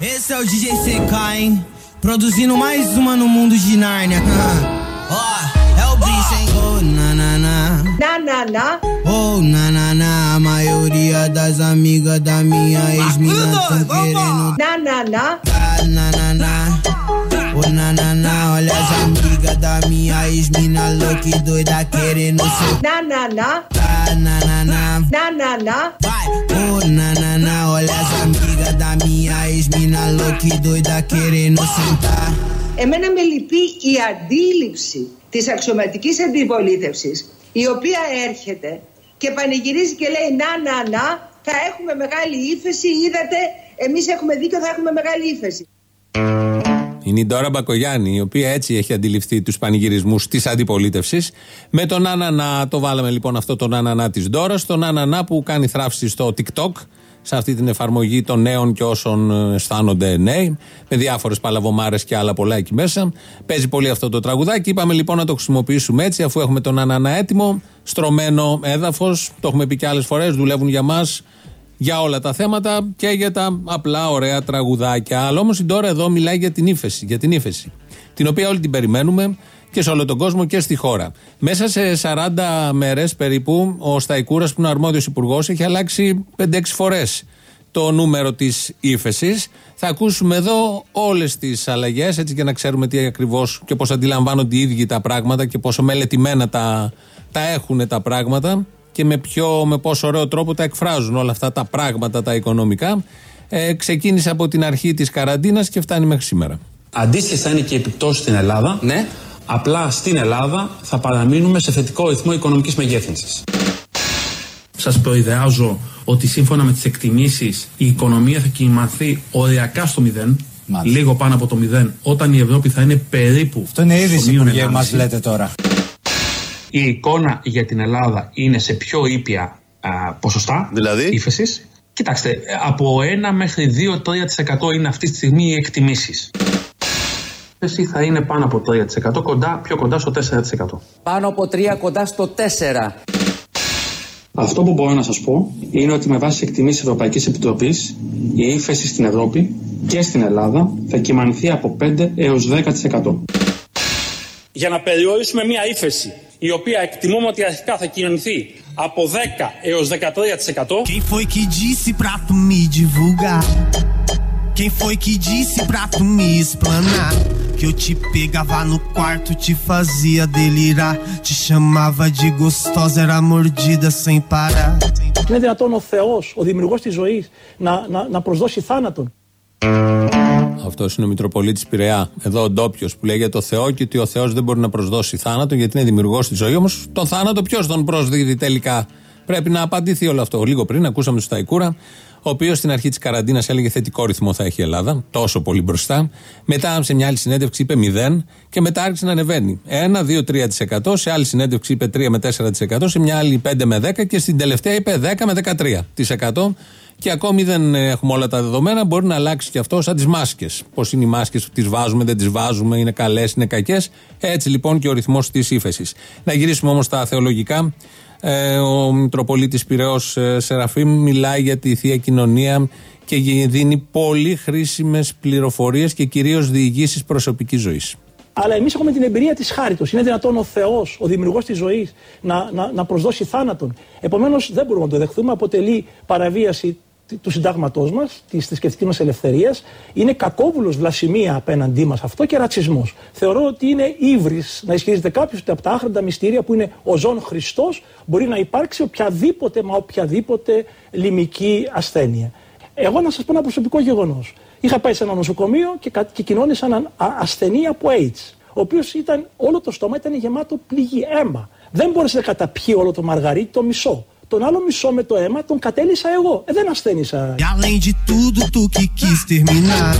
Esse é o DJ CK, hein? Produzindo mais uma no mundo de Nárnia. Ó, oh, é o bicho, hein? Oh, na, na, na. Na, na, na. Oh, na, na, na. A maioria das amigas da minha ex-mina tão querendo. Na, na, na. Na, na, na. Oh, na, na, na. Olha as amigas da minha ex-mina louca e doida querendo ser. Na, na, na. Ah, na, na, na. Na, na, na. Vai. Oh, na, na, na. Olha as amigas da minha ex-mina louca e doida querendo sentar. Εμένα με λυπεί η αντίληψη της αξιωματικής αντιπολίτευσης η οποία έρχεται και πανηγυρίζει και λέει να να να θα έχουμε μεγάλη ύφεση είδατε εμείς έχουμε δίκιο θα έχουμε μεγάλη ύφεση. Είναι η Ντόρα Μπακογιάννη, η οποία έτσι έχει αντιληφθεί τους πανηγυρισμούς της αντιπολίτευσης. Με τον Ανανά, το βάλαμε λοιπόν αυτό τον Ανανά της Ντόρας, τον Ανανά που κάνει θράψη στο TikTok, σε αυτή την εφαρμογή των νέων και όσων ε, αισθάνονται νέοι, με διάφορες παλαβομάρες και άλλα πολλά εκεί μέσα. Παίζει πολύ αυτό το τραγουδάκι. Είπαμε λοιπόν να το χρησιμοποιήσουμε έτσι, αφού έχουμε τον Ανανά έτοιμο, στρωμένο έδαφος. Το έχουμε πει και άλλες φορές, δουλεύουν για μας για όλα τα θέματα και για τα απλά ωραία τραγουδάκια. Αλλά όμως η Ντόρα εδώ μιλάει για την ύφεση, για την ύφεση. Την οποία όλοι την περιμένουμε και σε όλο τον κόσμο και στη χώρα. Μέσα σε 40 μέρες περίπου, ο Σταϊκούρας, που είναι αρμόδιος υπουργός, έχει αλλάξει 5-6 φορές το νούμερο της ύφεσης. Θα ακούσουμε εδώ όλες τις αλλαγές, έτσι και να ξέρουμε τι ακριβώς και πώς αντιλαμβάνονται οι ίδιοι τα πράγματα και πόσο μελετημένα τα, τα έχουν τα πράγματα και με, ποιο, με πόσο ωραίο τρόπο τα εκφράζουν όλα αυτά τα πράγματα τα οικονομικά. Ε, ξεκίνησε από την αρχή της καραντίνας και φτάνει μέχρι σήμερα. Αντίστοιχε θα είναι και οι επιπτώσεις στην Ελλάδα. Ναι. Απλά στην Ελλάδα θα παραμείνουμε σε θετικό ρυθμό οικονομικής μεγέθυνσης. Σας προειδεάζω ότι σύμφωνα με τις εκτιμήσεις η οικονομία θα κυμανθεί οριακά στο μηδέν. Μάλιστα. Λίγο πάνω από το μηδέν, όταν η Ευρώπη θα είναι περίπου. Αυτό είναι είδηση, στο μείον Υπουργέ, 1,5. μας λέτε τώρα. Η εικόνα για την Ελλάδα είναι σε πιο ήπια α, ποσοστά Δηλαδή; ύφεσης. Κοιτάξτε, από 1 μέχρι 2-3% είναι αυτή τη στιγμή οι εκτιμήσεις. Η ύφεση θα είναι πάνω από 3%, κοντά, πιο κοντά στο 4%. Πάνω από 3 κοντά στο 4. Αυτό που μπορώ να σας πω είναι ότι με βάση τις εκτιμήσεις Ευρωπαϊκής Επιτροπής η ύφεση στην Ευρώπη και στην Ελλάδα θα κυμανθεί από 5 έως 10%. Για να περιορίσουμε μια ύφεση η οποία εκτιμούμε ότι αρχικά θα κυμανθεί από 10 έως 13% Quem foi que disse pra tu me divulgar? Quem foi que disse pra tu me explanar? Que eu te pegava no quarto, te fazia delirar. Te chamava de gostosa, era mordida sem parar. είναι δυνατόν ο Θεός, ο δημιουργός της ζωής να, να, να προσδώσει θάνατον. Αυτός είναι ο Μητροπολίτης Πειραιά. Εδώ ο ντόπιος που λέει για το Θεό και ότι ο Θεός δεν μπορεί να προσδώσει θάνατο γιατί είναι δημιουργός της ζωής. Όμως τον θάνατο ποιος τον προσδίδει τελικά; Πρέπει να απαντηθεί όλο αυτό. Λίγο πριν ακούσαμε τον Σταϊκούρα, ο οποίος στην αρχή της καραντίνας έλεγε θετικό ρυθμό θα έχει η Ελλάδα, τόσο πολύ μπροστά. Μετά σε μια άλλη συνέντευξη είπε 0 και μετά άρχισε να ανεβαίνει. 1, 2, 3%. Σε άλλη συνέντευξη είπε 3 με 4%. Σε μια άλλη 5 με 10% και στην τελευταία είπε 10 με 13%. Και ακόμη δεν έχουμε όλα τα δεδομένα. Μπορεί να αλλάξει και αυτό σαν τις μάσκες. Πώς είναι οι μάσκες, τις βάζουμε, δεν τις βάζουμε, είναι καλές, είναι κακές. Έτσι λοιπόν και ο ρυθμός της ύφεσης. Να γυρίσουμε όμως στα θεολογικά. Ε, ο Μητροπολίτης Πυραιός ε, Σεραφείμ μιλάει για τη θεία κοινωνία και γε- δίνει πολύ χρήσιμες πληροφορίες και κυρίως διηγήσεις προσωπικής ζωής. Αλλά εμείς έχουμε την εμπειρία της χάριτος. Είναι δυνατόν ο Θεός, ο δημιουργός της ζωής, να, να, να προσδώσει θάνατον. Επομένως, δεν μπορούμε να το δεχθούμε. Αποτελεί παραβίαση τ- του συντάγματός μας, τη θρησκευτική μας ελευθερίας. Είναι κακόβουλος βλασιμία απέναντί μας αυτό και ρατσισμός. Θεωρώ ότι είναι ύβρις να ισχυρίζεται κάποιος ότι από τα άχροντα μυστήρια που είναι ο ζών Χριστός μπορεί να υπάρξει οποιαδήποτε, μα οποιαδήποτε λιμική ασθένεια. Εγώ να σας πω ένα προσωπικό γεγονός. Είχα πάει σε ένα νοσοκομείο και, κα- και κοινώνησα έναν α- ασθενή από AIDS. Ο οποίος ήταν, όλο το στόμα ήταν γεμάτο πληγή, αίμα. Δεν μπόρεσε να καταπιεί όλο το μαργαρίτι, το μισό. Τον άλλο μισό με το αίμα τον κατέλησα εγώ. Ε, δεν ασθένησα. E além de tudo, tu que quis terminar.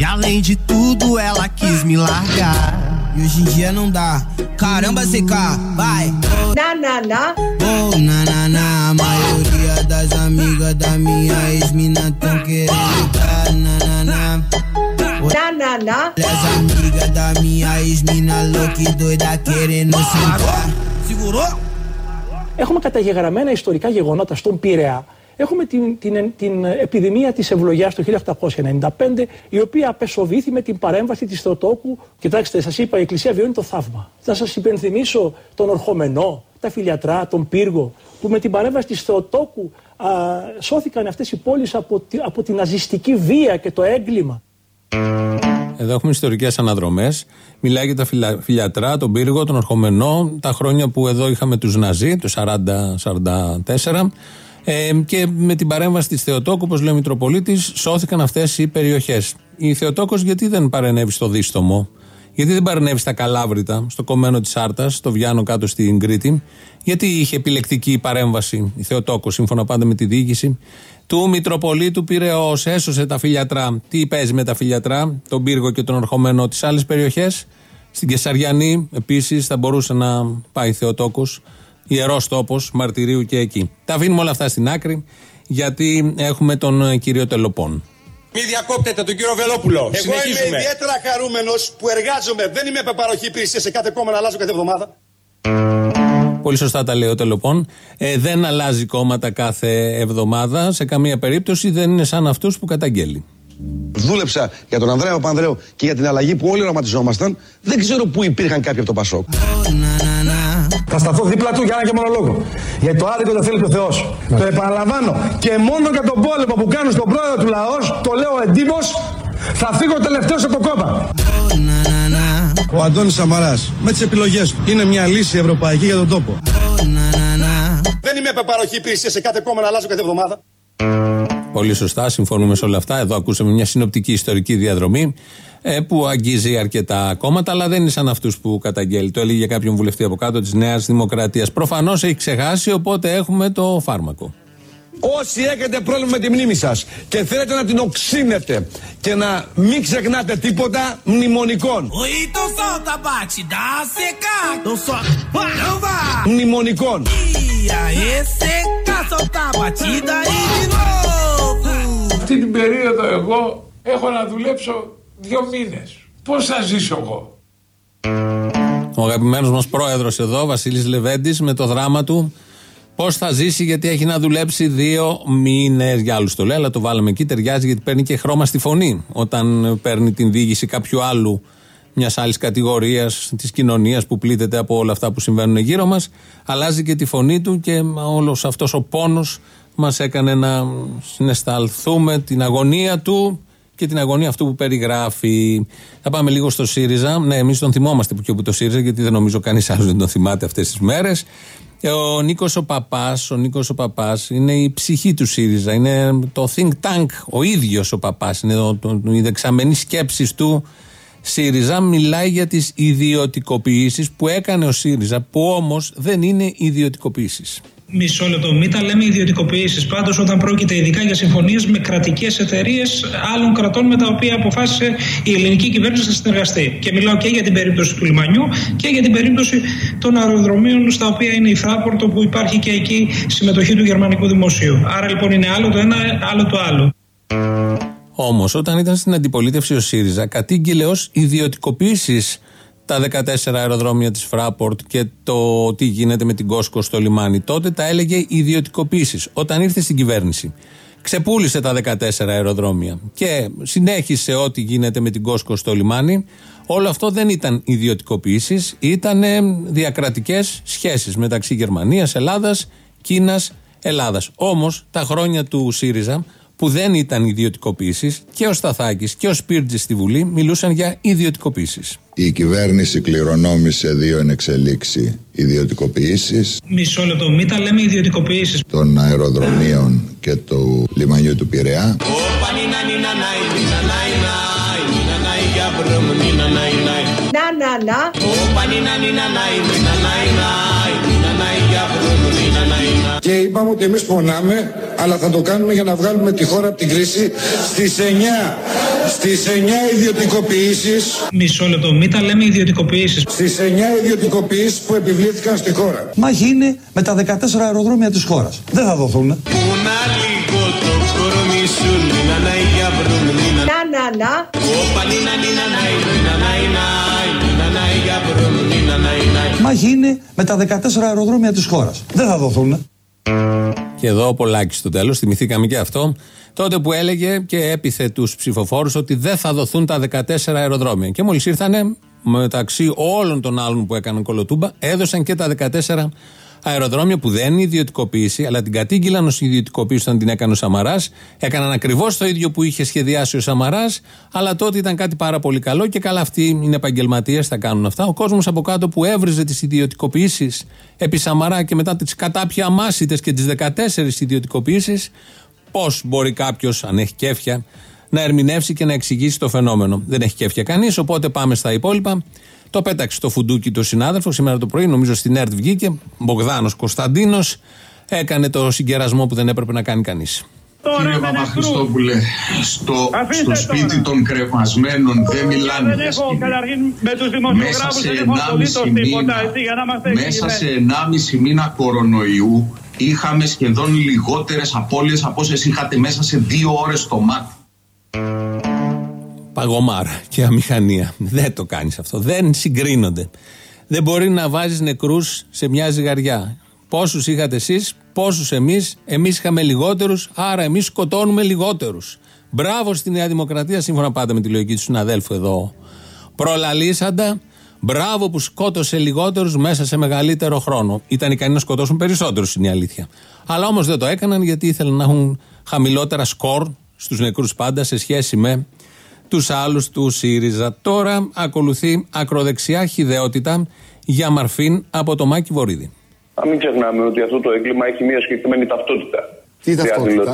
E além de tudo, ela quis me largar. E hoje em dia não dá. Caramba, CK, vai! Να να να. Oh, na na na, a maioria das amigas da minha ex-mina tão querendo dar na na na. Να να να. Olha as amigas da minha ex-mina louca e doida querendo sentar. Segurou? Έχουμε καταγεγραμμένα ιστορικά γεγονότα στον Πειραιά. Έχουμε την, την, την επιδημία της ευλογιάς το 1895, η οποία απεσοβήθη με την παρέμβαση της Θεοτόκου. Κοιτάξτε, σας είπα, η Εκκλησία βιώνει το θαύμα. Θα σας υπενθυμίσω τον Ορχομενό, τα Φιλιατρά, τον Πύργο, που με την παρέμβαση της Θεοτόκου α, σώθηκαν αυτές οι πόλεις από, από την ναζιστική βία και το έγκλημα. Εδώ έχουμε ιστορικές αναδρομές. Μιλάει για τα φιλιατρά, τον πύργο, τον Ορχομενό, τα χρόνια που εδώ είχαμε τους Ναζί, το 40-44. Ε, και με την παρέμβαση της Θεοτόκου, όπως λέει ο Μητροπολίτης, σώθηκαν αυτές οι περιοχές. Η Θεοτόκος γιατί δεν παρενέβη στο Δίστομο, γιατί δεν παρενέβη στα Καλάβρητα, στο κομμένο της Άρτας, στο Βιάνο κάτω στην Κρήτη, γιατί είχε επιλεκτική παρέμβαση η Θεοτόκος, σύμφωνα πάντα με τη διοίκηση; Του Μητροπολίτου Πυραιό. Έσωσε τα φιλιατρά. Τι παίζει με τα φιλιατρά, τον πύργο και τον ορχομένο της άλλε περιοχέ. Στην Κεσαριανή επίσης θα μπορούσε να πάει Θεοτόκος, ιερός τόπος μαρτυρίου και εκεί. Τα αφήνουμε όλα αυτά στην άκρη, γιατί έχουμε τον κύριο Τελοπών. Μην διακόπτετε τον κύριο Βελόπουλο. Εγώ Συνεχίζουμε. είμαι ιδιαίτερα χαρούμενος που εργάζομαι. Δεν είμαι παροχή υπηρεσίας σε κάθε κόμμα να αλλάζω κάθε εβδομάδα. Πολύ σωστά τα λέει ο Τελοπών. Ε, δεν αλλάζει κόμματα κάθε εβδομάδα. Σε καμία περίπτωση δεν είναι σαν αυτούς που καταγγέλει. Δούλεψα για τον Ανδρέα Παπανδρέου και για την αλλαγή που όλοι οραματιζόμασταν. Δεν ξέρω πού υπήρχαν κάποιοι από το Πασόκ. Θα σταθώ δίπλα του για ένα και μόνο λόγο. Γιατί το άδικο δεν θέλει και ο Θεό. Το επαναλαμβάνω. Και μόνο για τον πόλεμο που κάνουν στον πρόεδρο του λαός, το λέω εντύπως, θα φύγω τελευταίος από το κόμμα. Ο Αντώνης Σαμαράς με τις επιλογές του είναι μια λύση ευρωπαϊκή για τον τόπο. Δεν είμαι παροχή υπηρεσίας σε κάθε κόμμα να αλλάζω κάθε εβδομάδα. Πολύ σωστά, συμφωνούμε σε όλα αυτά. Εδώ ακούσαμε μια συνοπτική ιστορική διαδρομή ε, που αγγίζει αρκετά κόμματα, αλλά δεν είναι σαν αυτούς που καταγγέλει. Το έλεγε για κάποιον βουλευτή από κάτω της Νέας Δημοκρατίας. Προφανώς έχει ξεχάσει, οπότε έχουμε το φάρμακο. Όσοι έχετε πρόβλημα με τη μνήμη σας και θέλετε να την οξύνετε και να μην ξεχνάτε τίποτα μνημονικών. Μνημονικών. Αυτή την περίοδο εγώ έχω να δουλέψω δύο μήνες. Πώς θα ζήσω εγώ; Ο αγαπημένος μας πρόεδρος εδώ, Βασίλης Λεβέντης, με το δράμα του Πώς θα ζήσει, γιατί έχει να δουλέψει δύο μήνες. Για άλλους το λέει, αλλά το βάλαμε εκεί. Ταιριάζει γιατί παίρνει και χρώμα στη φωνή. Όταν παίρνει την διοίκηση κάποιου άλλου, μιας άλλης κατηγορίας της κοινωνίας που πλήττεται από όλα αυτά που συμβαίνουν γύρω μας, αλλάζει και τη φωνή του και όλος αυτός ο πόνος μας έκανε να συναισθαλθούμε την αγωνία του και την αγωνία αυτού που περιγράφει. Θα πάμε λίγο στο ΣΥΡΙΖΑ. Ναι, εμείς τον θυμόμαστε που και που το ΣΥΡΙΖΑ, γιατί δεν νομίζω κανείς άλλος δεν τον θυμάται αυτές τις μέρες. Ε, ο Νίκος ο Παπάς, ο Νίκος ο Παπάς είναι η ψυχή του ΣΥΡΙΖΑ. Είναι το think tank, ο ίδιος ο Παπάς. Είναι το, το, η δεξαμενή σκέψη του ΣΥΡΙΖΑ. Μιλάει για τις ιδιωτικοποιήσεις που έκανε ο ΣΥΡΙΖΑ, που όμως δεν είναι ιδιωτικοποιήσεις. Μισό λεπτό. Μην τα λέμε ιδιωτικοποιήσεις. Πάντως, όταν πρόκειται ειδικά για συμφωνίες με κρατικές εταιρείες άλλων κρατών με τα οποία αποφάσισε η ελληνική κυβέρνηση να συνεργαστεί. Και μιλάω και για την περίπτωση του λιμανιού και για την περίπτωση των αεροδρομίων στα οποία είναι η Φράπορτο που υπάρχει και εκεί συμμετοχή του γερμανικού δημοσίου. Άρα λοιπόν είναι άλλο το ένα, άλλο το άλλο. Όμως, όταν ήταν στην αντιπολίτευση ο ΣΥΡΙΖΑ, κατήγγειλε ως ιδιωτικοποίηση τα 14 αεροδρόμια της Φράπορτ και το τι γίνεται με την Κόσκο στο λιμάνι. Τότε τα έλεγε ιδιωτικοποίησει. Όταν ήρθε στην κυβέρνηση, ξεπούλησε τα 14 αεροδρόμια και συνέχισε ό,τι γίνεται με την Κόσκο στο λιμάνι. Όλο αυτό δεν ήταν ιδιωτικοποίησει, ήταν διακρατικές σχέσεις μεταξύ Γερμανίας, Ελλάδας, Κίνας, Ελλάδας. Όμως τα χρόνια του ΣΥΡΙΖΑ που δεν ήταν ιδιωτικοποίησει και ο Σταθάκης και ο Σπίρτζης στη Βουλή μιλούσαν για ιδιωτικοποίησει. Η κυβέρνηση κληρονόμησε δύο ενεξελίξει ιδιωτικοποιήσει. Μισό λεπτό, μην τα λέμε ιδιωτικοποιήσει. Των αεροδρομίων και του λιμανιού του Πειραιά. Να, να, να. Και είπαμε ότι εμείς πονάμε, αλλά θα το κάνουμε για να βγάλουμε τη χώρα από την κρίση στις 9, στις 9 ιδιωτικοποιήσεις. Μισό λεπτό, μην τα λέμε ιδιωτικοποιήσεις. Στις 9 ιδιωτικοποιήσεις που επιβλήθηκαν στη χώρα. Μάχη είναι με τα 14 αεροδρόμια της χώρας. Δεν θα δοθούν. Να, να, να. Μάχη είναι με τα 14 αεροδρόμια της χώρας. Δεν θα δοθούν. Και εδώ ο Πολάκης στο τέλος, θυμηθήκαμε και αυτό. Τότε που έλεγε και έπιθε τους ψηφοφόρους ότι δεν θα δοθούν τα 14 αεροδρόμια. Και μόλις ήρθανε, μεταξύ όλων των άλλων που έκαναν κολοτούμπα, έδωσαν και τα 14 αεροδρόμια που δεν είναι ιδιωτικοποίηση, αλλά την κατήγγυλαν ως ιδιωτικοποίηση όταν την έκανε ο Σαμαράς. Έκαναν ακριβώς το ίδιο που είχε σχεδιάσει ο Σαμαράς, αλλά τότε ήταν κάτι πάρα πολύ καλό και καλά αυτοί είναι επαγγελματίες, θα κάνουν αυτά. Ο κόσμος από κάτω που έβριζε τις ιδιωτικοποιήσει επί Σαμαρά και μετά τις κατάπια αμάσιτε και τις 14 ιδιωτικοποιήσει, πώς μπορεί κάποιος, αν έχει κέφια, να ερμηνεύσει και να εξηγήσει το φαινόμενο. Δεν έχει κέφια κανείς, οπότε πάμε στα υπόλοιπα. Το πέταξε το φουντούκι το συνάδελφο σήμερα το πρωί, νομίζω στην ΕΡΤ βγήκε. Μπογδάνος Κωνσταντίνος έκανε το συγκερασμό που δεν έπρεπε να κάνει κανείς. Κύριε Παπαχριστόπουλε, στο, στο σπίτι των κρεμασμένων δεν μιλάνε για Μέσα σε 1,5 μήνα, μέσα σε 1,5 μήνα κορονοϊού είχαμε σχεδόν λιγότερες απώλειες από όσες είχατε μέσα σε δύο ώρες το μάτι. Παγωμάρα και αμηχανία. Δεν το κάνεις αυτό. Δεν συγκρίνονται. Δεν μπορεί να βάζεις νεκρούς σε μια ζυγαριά. Πόσους είχατε εσείς, πόσους εμείς. Εμείς είχαμε λιγότερους, άρα εμείς σκοτώνουμε λιγότερους. Μπράβο στη Νέα Δημοκρατία, σύμφωνα πάντα με τη λογική του συναδέλφου εδώ. Προλαλήσαντα, μπράβο που σκότωσε λιγότερους μέσα σε μεγαλύτερο χρόνο. Ήταν ικανοί να σκοτώσουν περισσότερους, είναι η αλήθεια. Αλλά όμως δεν το έκαναν γιατί ήθελαν να έχουν χαμηλότερα σκορ στους νεκρούς πάντα σε σχέση με τους άλλους του ΣΥΡΙΖΑ. Τώρα ακολουθεί ακροδεξιά χιδεότητα για μαρφήν από το Μάκη Βορύδη. Να μην ξεχνάμε ότι αυτό το έγκλημα έχει μια συγκεκριμένη ταυτότητα. Τι ταυτότητα;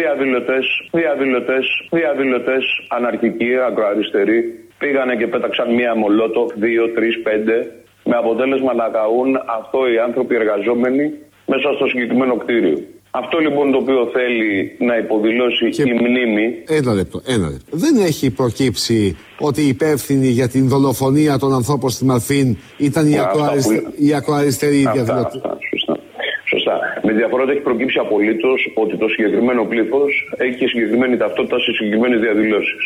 Διαδηλωτές, διαδηλωτές, διαδηλωτές, αναρχικοί, ακροαριστεροί, πήγανε και πέταξαν μία μολότο, δύο, τρεις, πέντε, με αποτέλεσμα να καούν αυτό οι άνθρωποι εργαζόμενοι μέσα στο συγκεκριμένο κτίριο. Αυτό λοιπόν το οποίο θέλει να υποδηλώσει η μνήμη. Ένα λεπτό, ένα λεπτό. Δεν έχει προκύψει ότι οι υπεύθυνοι για την δολοφονία των ανθρώπων στη Μαρφίν ήταν οι, ακροαριστε... που... οι ακροαριστεροί διαδηλωτέ. Σωστά. Σωστά. Με διαφορά ότι έχει προκύψει απολύτως ότι το συγκεκριμένο πλήθος έχει συγκεκριμένη ταυτότητα σε συγκεκριμένες διαδηλώσεις.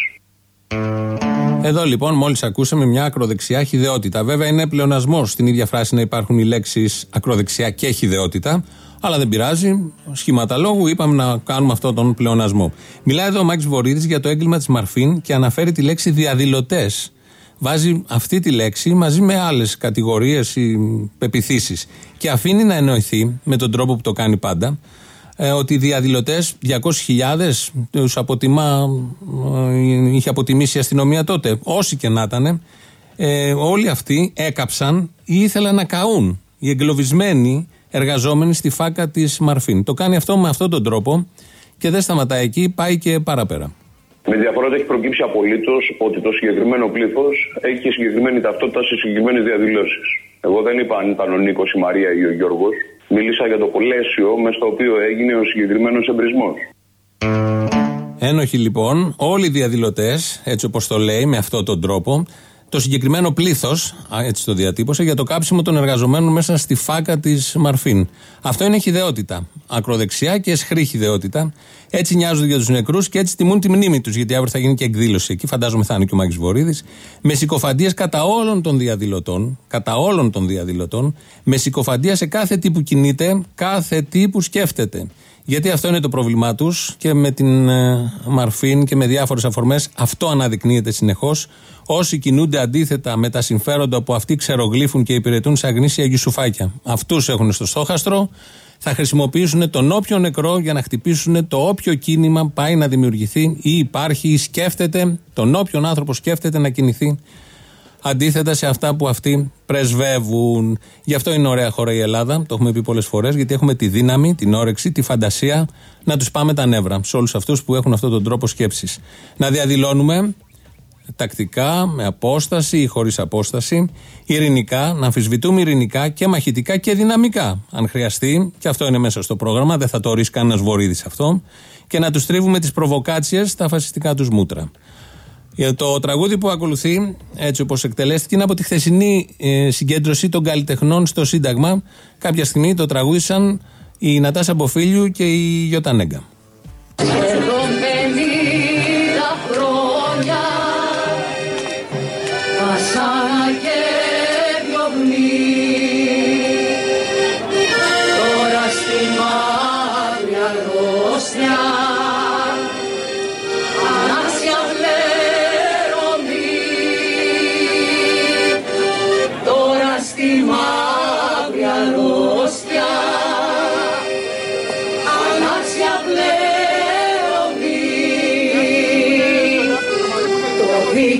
Εδώ λοιπόν, μόλις ακούσαμε μια ακροδεξιά χιδεότητα. Βέβαια, είναι πλεονασμός στην ίδια φράση να υπάρχουν οι λέξεις ακροδεξιά και χιδεότητα. Αλλά δεν πειράζει. Σχήματα λόγου είπαμε να κάνουμε αυτόν τον πλεονασμό. Μιλάει εδώ ο Μάκης Βορύδης για το έγκλημα της Μαρφίν και αναφέρει τη λέξη διαδηλωτές. Βάζει αυτή τη λέξη μαζί με άλλες κατηγορίες ή πεπιθήσεις. Και αφήνει να εννοηθεί με τον τρόπο που το κάνει πάντα ε, ότι οι διαδηλωτές, 200.000, τους αποτιμά, ε, είχε αποτιμήσει η αστυνομία τότε, όσοι και να ήταν, ε, όλοι αυτοί έκαψαν ή ήθελαν να καούν. Οι εγκλωβισμένοι εργαζόμενοι στη φάκα της Μαρφίν. Το κάνει αυτό με αυτόν τον τρόπο και δεν σταματάει εκεί, πάει και παραπέρα. Με διαφορά ότι έχει προκύψει απολύτως ότι το συγκεκριμένο πλήθος έχει συγκεκριμένη ταυτότητα σε συγκεκριμένες διαδηλώσεις. Εγώ δεν είπα αν ήταν ο Νίκος, η Μαρία ή ο Γιώργος. Μίλησα για το πλαίσιο μες στο οποίο έγινε ο συγκεκριμένος εμπρισμός. Ένοχοι λοιπόν, όλοι οι διαδηλωτές, έτσι όπως το λέει, με αυτόν τον τρόπο, το συγκεκριμένο πλήθος, έτσι το διατύπωσε, για το κάψιμο των εργαζομένων μέσα στη φάκα της Μαρφίν. Αυτό είναι χιδεότητα. Ακροδεξιά και εσχρή χιδεότητα. Έτσι νοιάζονται για τους νεκρούς και έτσι τιμούν τη μνήμη τους, γιατί αύριο θα γίνει και εκδήλωση εκεί. Φαντάζομαι θα είναι και ο Μάκης Βορύδης. Με συκοφαντίες κατά όλων των διαδηλωτών. Κατά όλων των διαδηλωτών. Με συκοφαντία σε κάθε τι που κινείται, κάθε τι που σκέφτεται. Γιατί αυτό είναι το πρόβλημά τους και με την ε, Μαρφίν και με διάφορες αφορμές αυτό αναδεικνύεται συνεχώς. Όσοι κινούνται αντίθετα με τα συμφέροντα που αυτοί ξερογλύφουν και υπηρετούν σε αγνήσια γιουσουφάκια. Αυτούς έχουν στο στόχαστρο. Θα χρησιμοποιήσουν τον όποιο νεκρό για να χτυπήσουν το όποιο κίνημα πάει να δημιουργηθεί ή υπάρχει ή σκέφτεται, τον όποιον άνθρωπο σκέφτεται να κινηθεί αντίθετα σε αυτά που αυτοί πρεσβεύουν. Γι' αυτό είναι ωραία χώρα η Ελλάδα, το έχουμε πει πολλές φορές, γιατί έχουμε τη δύναμη, την όρεξη, τη φαντασία να τους πάμε τα νεύρα σε όλους αυτούς που έχουν αυτόν τον τρόπο σκέψης. Να διαδηλώνουμε τακτικά, με απόσταση ή χωρίς απόσταση, ειρηνικά, να αμφισβητούμε ειρηνικά και μαχητικά και δυναμικά. Αν χρειαστεί, και αυτό είναι μέσα στο πρόγραμμα, δεν θα το ορίσει κανένας βορύδη αυτό, και να τους τρίβουμε τις προβοκάτσιες στα φασιστικά τους μούτρα. Για το τραγούδι που ακολουθεί, έτσι όπως εκτελέστηκε, είναι από τη χθεσινή ε, συγκέντρωση των καλλιτεχνών στο Σύνταγμα. Κάποια στιγμή το τραγούδισαν η Νατάσα Μποφίλιου και η Γιώτα Νέγκα.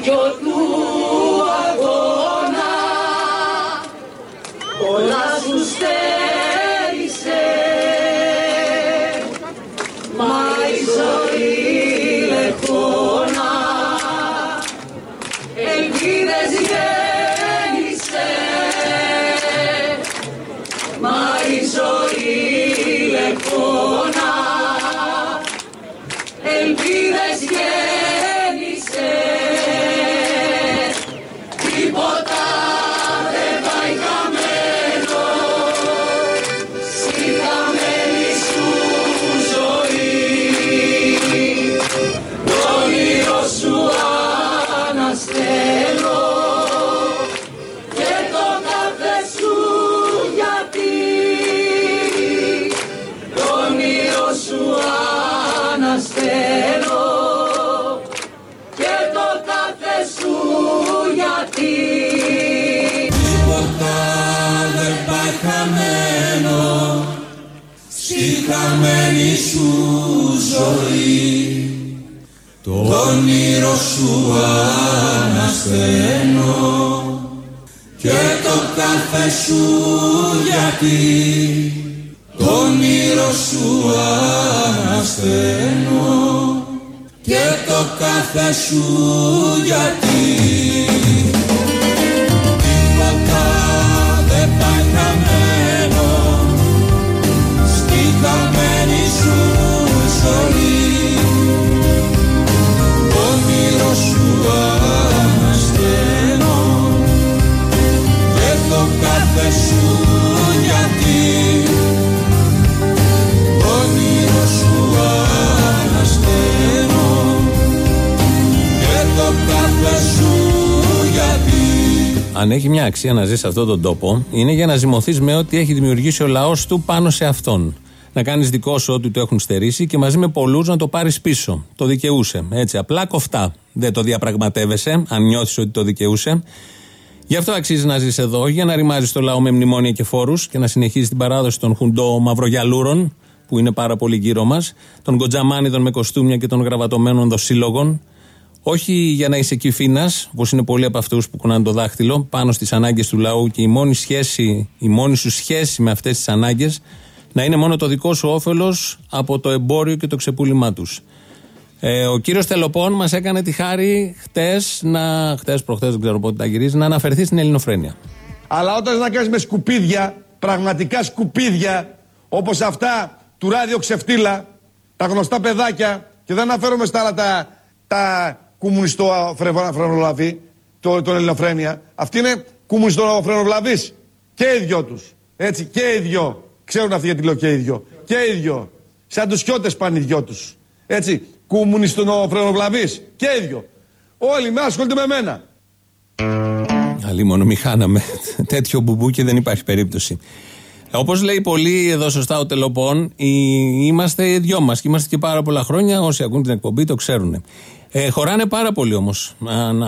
Δίκιο γιατί Τίποτα δεν πάει χαμένο στη χαμένη σου ζωή. Όνειρο σου ανασταίνω και το κάθε σου Αν έχει μια αξία να ζει σε αυτόν τον τόπο, είναι για να ζυμωθείς με ό,τι έχει δημιουργήσει ο λαός του πάνω σε αυτόν. Να κάνεις δικό σου ό,τι του έχουν στερήσει και μαζί με πολλούς να το πάρεις πίσω. Το δικαιούσε. Έτσι, απλά κοφτά. Δεν το διαπραγματεύεσαι, αν νιώθεις ότι το δικαιούσε. Γι' αυτό αξίζει να ζεις εδώ, για να ρημάζεις το λαό με μνημόνια και φόρους και να συνεχίζεις την παράδοση των χουντό μαυρογιαλούρων, που είναι πάρα πολύ γύρω μας, των κοντζαμάνιδων με κοστούμια και των γραβατωμένων δοσύλλογων. Όχι για να είσαι κυφίνα, όπως είναι πολλοί από αυτούς που κουνάνε το δάχτυλο, πάνω στις ανάγκες του λαού και η μόνη, σχέση, η μόνη σου σχέση με αυτές τις ανάγκες να είναι μόνο το δικό σου όφελος από το εμπόριο και το ξεπούλημά τους. Ε, ο κύριος Τελοπών μας έκανε τη χάρη χτες, να, χτες προχτές, δεν ξέρω πότε τα γυρίζει, να αναφερθεί στην ελληνοφρένεια. Αλλά όταν να κάνεις με σκουπίδια, πραγματικά σκουπίδια, όπως αυτά του ράδιο ξεφτύλα, τα γνωστά παιδάκια, και δεν αναφέρομαι στα άλλα τα, τα κομμουνιστό φρενολαβή, το, τον ελληνοφρένεια. Αυτοί είναι κομμουνιστό φρενολαβείς. Και οι δυο τους. Έτσι, και οι δυο. Ξέρουν αυτοί γιατί λέω και οι δυο. Και οι δυο. Σαν τους σιώτες πάνε οι δυο τους. Έτσι, κομμουνιστό φρενολαβείς. Και οι δυο. Όλοι με ασχολούνται με μένα. Αλλή μόνο μη χάναμε τέτοιο μπουμπού και δεν υπάρχει περίπτωση. Όπως λέει πολύ εδώ σωστά ο Τελοπών, οι- είμαστε οι δυο μας και είμαστε και πάρα πολλά χρόνια. Όσοι ακούν την εκπομπή το ξέρουν. Ε, χωράνε πάρα πολύ όμως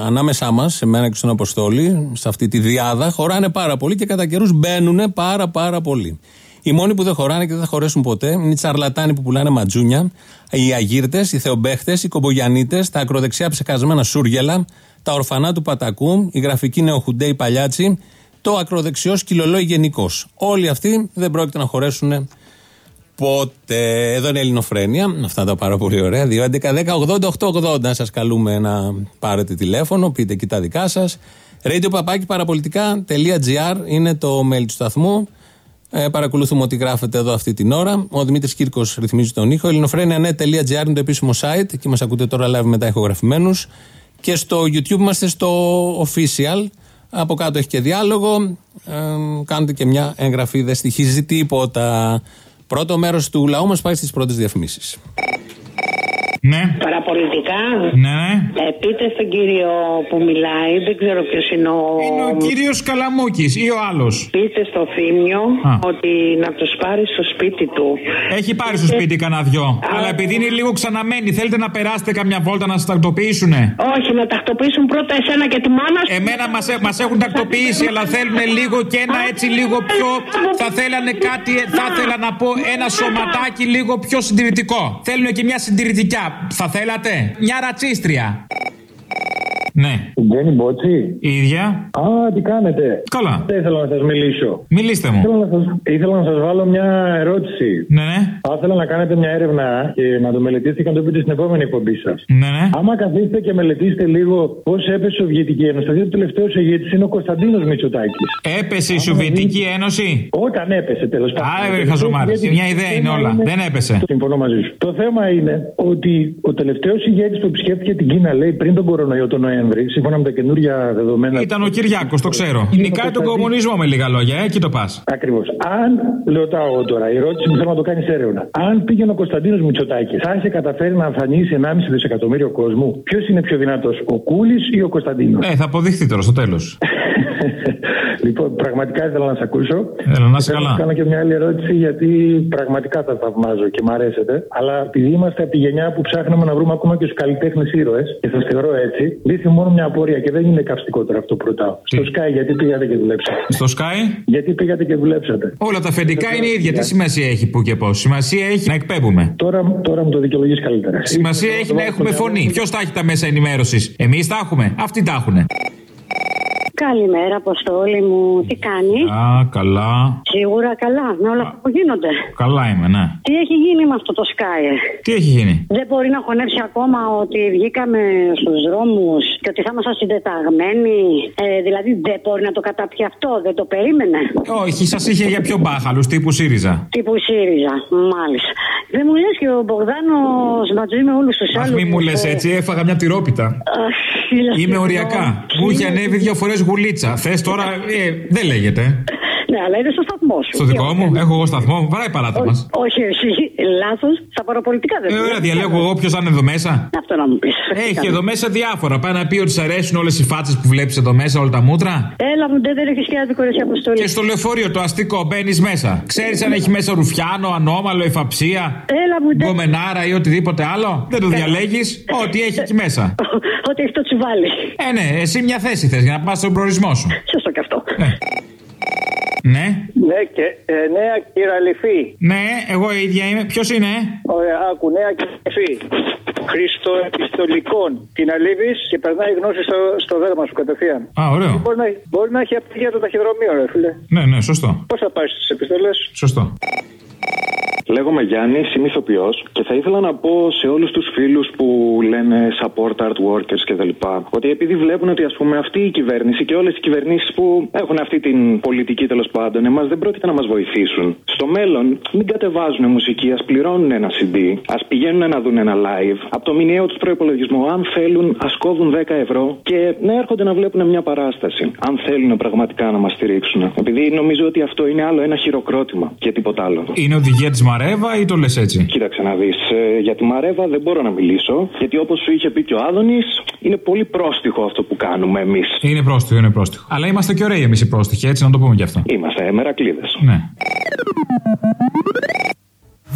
ανάμεσά μας, σε μένα και στον Αποστόλη, σε αυτή τη διάδα, χωράνε πάρα πολύ και κατά καιρούς μπαίνουν πάρα πάρα πολύ. Οι μόνοι που δεν χωράνε και δεν θα χωρέσουν ποτέ είναι οι τσαρλατάνοι που πουλάνε ματζούνια, οι αγύρτες, οι θεομπέχτε, οι κομπογιανίτες, τα ακροδεξιά ψεκασμένα σούργελα, τα ορφανά του Πατακού, οι γραφικοί νεοχουντέοι παλιάτσι, το ακροδεξιός σκυλολόι γενικώ. Όλοι αυτοί δεν πρόκειται να χωρέσουν ποτέ. Εδώ είναι η Ελληνοφρένεια. Αυτά τα πάρα πολύ ωραία. 2, 11, 10, 80, 8, 80. Σας καλούμε να πάρετε τηλέφωνο, πείτε και τα δικά σας. Radio παπάκι παραπολιτικά.gr είναι το mail του σταθμού. Ε, παρακολουθούμε ό,τι γράφετε εδώ αυτή την ώρα. Ο Δημήτρης Κύρκος ρυθμίζει τον ήχο. ελληνοφρένια.net.gr είναι το επίσημο site. Εκεί μας ακούτε τώρα live μετά ηχογραφημένους. Και στο YouTube είμαστε στο official. Από κάτω έχει και διάλογο. Ε, κάντε και μια εγγραφή, δεν στοιχίζει τίποτα. Πρώτο μέρος του λαού μας πάει στις πρώτες διαφημίσεις. Ναι. Παραπολιτικά. Ναι, ναι. Ε, πείτε στον κύριο που μιλάει, δεν ξέρω ποιος είναι ο. Είναι ο κύριος Καλαμούκης ή ο άλλος. Πείτε στο Θήμιο Α. ότι να τους πάρει στο σπίτι του. Έχει πάρει στο σπίτι κανένα δυο. Αλλά επειδή είναι λίγο ξαναμένοι, θέλετε να περάσετε καμιά βόλτα να σας τακτοποιήσουνε; Όχι, να τακτοποιήσουν πρώτα εσένα και τη μάνα σου. Εμένα μας μας έχουν τακτοποιήσει, αλλά θέλουν λίγο και ένα έτσι λίγο πιο. Θα θέλανε κάτι, θα ήθελα να πω ένα σωματάκι λίγο πιο συντηρητικό. Θέλουν και μια συντηρητικιά. Θα θέλατε; Μια ρατσίστρια. Ναι. Τζένι Μπότσι. Η ίδια. Α, τι κάνετε. Καλά. Δεν ήθελα να σας μιλήσω. Μιλήστε μου. Ήθελα να σας, ήθελα να σας βάλω μια ερώτηση. Ναι, ναι. Θα ήθελα να κάνετε μια έρευνα και να το μελετήσετε και να το πείτε στην επόμενη εκπομπή σας. Ναι, ναι. Άμα καθίσετε και μελετήσετε λίγο πώς έπεσε η Σοβιετική Ένωση, θα δείτε ότι ο τελευταίος ηγέτης είναι ο Κωνσταντίνος Μητσοτάκης. Έπεσε η Σοβιετική Ένωση; Όταν έπεσε τέλος πάντων. Άρα, χαζομάρες. Μια ιδέα είναι όλα. Δεν έπεσε. Συμφωνώ μαζί σου. Το θέμα είναι ότι ο τελευταίος ηγέτης που επισκέφθηκε την Κίνα, λέει πριν τον κορονοϊό τον Νοέμβρη, σύμφωνα με τα καινούργια δεδομένα. Ήταν ο Κυριάκος, το ξέρω. Νικάει τον κομμουνισμό με λίγα λόγια, ε, εκεί το πας. Ακριβώς. Αν, ρωτάω εγώ τώρα, η ερώτηση που θέλω να το κάνεις έρευνα. Αν πήγαινε ο Κωνσταντίνος Μητσοτάκης, θα είχε καταφέρει να αφανίσει 1,5 δισεκατομμύριο κόσμου, ποιος είναι πιο δυνατός, ο Κούλης ή ο Κωνσταντίνος; Ε, θα αποδειχθεί τώρα στο τέλος. λοιπόν, πραγματικά ήθελα να σα ακούσω. Έλα, να σε Θέλω καλά. να κάνω και μια άλλη ερώτηση, γιατί πραγματικά τα θαυμάζω και μ' αρέσετε. Αλλά επειδή είμαστε από τη γενιά που ψάχναμε να βρούμε ακόμα και τους καλλιτέχνες ήρωες, και σας θεωρώ έτσι, λύθη μόνο μια απορία και δεν είναι καυστικό τώρα αυτό που ρωτάω. Στο Sky, γιατί πήγατε και δουλέψατε; Στο Sky; Γιατί πήγατε και δουλέψατε; Όλα τα αφεντικά είναι ίδια. Τι σημασία έχει που και πώς; Σημασία έχει να εκπέμπουμε. Τώρα, τώρα μου το δικαιολογείς καλύτερα. Σημασία έχει να έχουμε φωνή. Ποιος τα έχει τα μέσα ενημέρωσης; Εμείς τα έχουμε. Αυτοί τα έχουν. Καλημέρα, Αποστόλη μου. Τι κάνεις; Α, καλά. Σίγουρα καλά, με όλα αυτά που γίνονται. Καλά είμαι, ναι. Τι έχει γίνει με αυτό το Sky; ε; Τι έχει γίνει; Δεν μπορεί να χωνέψει ακόμα ότι βγήκαμε στους δρόμους και ότι θα ήμασταν συντεταγμένοι. Ε, δηλαδή δεν μπορεί να το καταπιεί αυτό, δεν το περίμενε. Όχι, σας είχε για πιο μπάχαλους τύπου ΣΥΡΙΖΑ. Τύπου ΣΥΡΙΖΑ, μάλιστα. Δεν μου λες και ο Μπογδάνος μαζί με όλους τους Αχ, άλλους. μη μου λες έτσι, έφαγα μια τυρόπιτα. Είμαι οριακά. Μου είχε ανέβει δύο φορές γουλίτσα. Θες τώρα, ε, δεν λέγεται. Ναι, αλλά είναι στο σταθμό σου. Στο δικό μου, έχω εγώ σταθμό, βαράει παράτα μας. Όχι, εσύ, λάθος. Στα παραπολιτικά δεν Ε, είναι. ωραία, διαλέγω εγώ ποιο θα είναι εδώ μέσα. Αυτό να μου πεις. Έχει εδώ μέσα διάφορα. Πάει να πει ότι σ' αρέσουν όλες οι φάτσες που βλέπεις εδώ μέσα, όλα τα μούτρα. Έλα μου, δεν έχεις και άδικο ρε αποστολή. Και στο λεωφορείο το αστικό μπαίνεις μέσα. Ξέρεις αν έχει μέσα ρουφιάνο, ανώμαλο, εφαψία, Έλα μου, δεν. γκομενάρα ή οτιδήποτε άλλο. Δεν το διαλέγεις. Ό,τι έχει εκεί μέσα. Ότι έχει το τσουβάλι. Ε, ναι, εσύ μια θέση θες για να πας στον προορισμό σου. Σωστό και αυτό. Ναι. Ναι, και ε, νέα κυραλυφή. Ναι, εγώ η ίδια είμαι. Ποιος είναι, Ωραία, άκου, νέα κυραλυφή. Χριστοεπιστολικών. Την αλήβεις και περνάει γνώση στο, στο δέρμα σου κατευθείαν. Α, ωραίο. Μπορεί να, μπορεί να έχει απτυχία το ταχυδρομείο, ρε φίλε. Ναι, ναι, σωστό. Πώς θα πάει στι επιστολές; Σωστό. Λέγομαι Γιάννης, είμαι ηθοποιός και θα ήθελα να πω σε όλους τους φίλους που λένε support art workers κτλ. Ότι επειδή βλέπουν ότι ας πούμε αυτή η κυβέρνηση και όλες οι κυβερνήσεις που έχουν αυτή την πολιτική τέλος πάντων, εμάς δεν πρόκειται να μας βοηθήσουν. Στο μέλλον, μην κατεβάζουν μουσική, ας πληρώνουν ένα CD, ας πηγαίνουν να δουν ένα live. Από το μηνιαίο τους προπολογισμό, αν θέλουν, ας κόβουν 10 ευρώ και να έρχονται να βλέπουν μια παράσταση. Αν θέλουν πραγματικά να μας στηρίξουν. Επειδή νομίζω ότι αυτό είναι άλλο ένα χειροκρότημα και τίποτα άλλο. Είναι οδηγία της Μαρέβα ή το λες έτσι; Κοίταξε να δεις. για τη Μαρέβα δεν μπορώ να μιλήσω. Γιατί όπως σου είχε πει και ο Άδωνης, είναι πολύ πρόστιχο αυτό που κάνουμε εμείς. Είναι πρόστιχο, είναι πρόστιχο. Αλλά είμαστε και ωραίοι εμείς οι πρόστιχοι, έτσι να το πούμε κι αυτό. Είμαστε μερακλείδες. Ναι.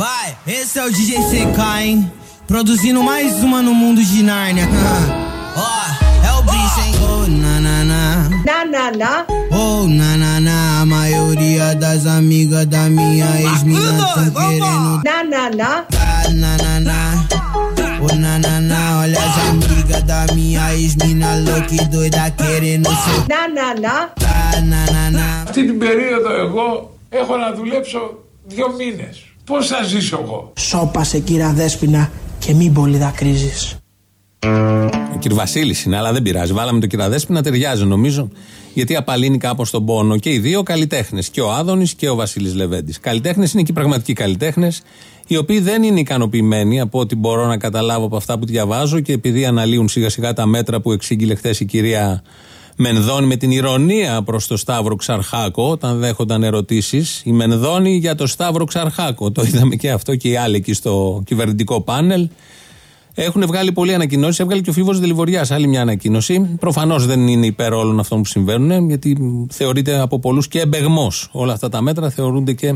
Vai, esse é o DJ Sekai, produzindo mais uma no mundo de Nárnia. Ó, é o bicho, hein? Oh, na na na. Να, να, να. Oh, na na na. A maioria das amigas da minha ex-mina tão querendo. Να, να, να. Ah, na na na. Oh, na na na. Olha as amigas da minha ex-mina louca e doida querendo ser. Να, να, να. Ah, na na na. Αυτή την περίοδο εγώ έχω να δουλέψω δύο μήνες. Πώς θα ζήσω εγώ. Σώπασε κύρα Δέσποινα και μην πολύ δακρύζεις. Ο κ. Βασίλης είναι, αλλά δεν πειράζει. Βάλαμε τον κ. Δέσπη να ταιριάζει νομίζω, γιατί απαλύνει κάπως τον πόνο. Και οι δύο καλλιτέχνες, και ο Άδωνης και ο Βασίλης Λεβέντης. Καλλιτέχνες είναι και οι πραγματικοί καλλιτέχνες, οι οποίοι δεν είναι ικανοποιημένοι από ό,τι μπορώ να καταλάβω από αυτά που διαβάζω και επειδή αναλύουν σιγά σιγά τα μέτρα που εξήγηλε χθες η κυρία Μενδώνη με την ηρωνία προς το Σταύρο Ξαρχάκο, όταν δέχονταν ερωτήσεις. Η Μενδώνη για το Σταύρο Ξαρχάκο. Το είδαμε και αυτό και οι άλλοι εκεί στο κυβερνητικό πάνελ. Έχουν βγάλει πολλοί ανακοινώσεις. Έβγαλε και ο Φίβος Δελιβοριάς άλλη μια ανακοίνωση. Προφανώς δεν είναι υπέρ όλων αυτών που συμβαίνουν, γιατί θεωρείται από πολλούς και εμπεγμός. Όλα αυτά τα μέτρα θεωρούνται και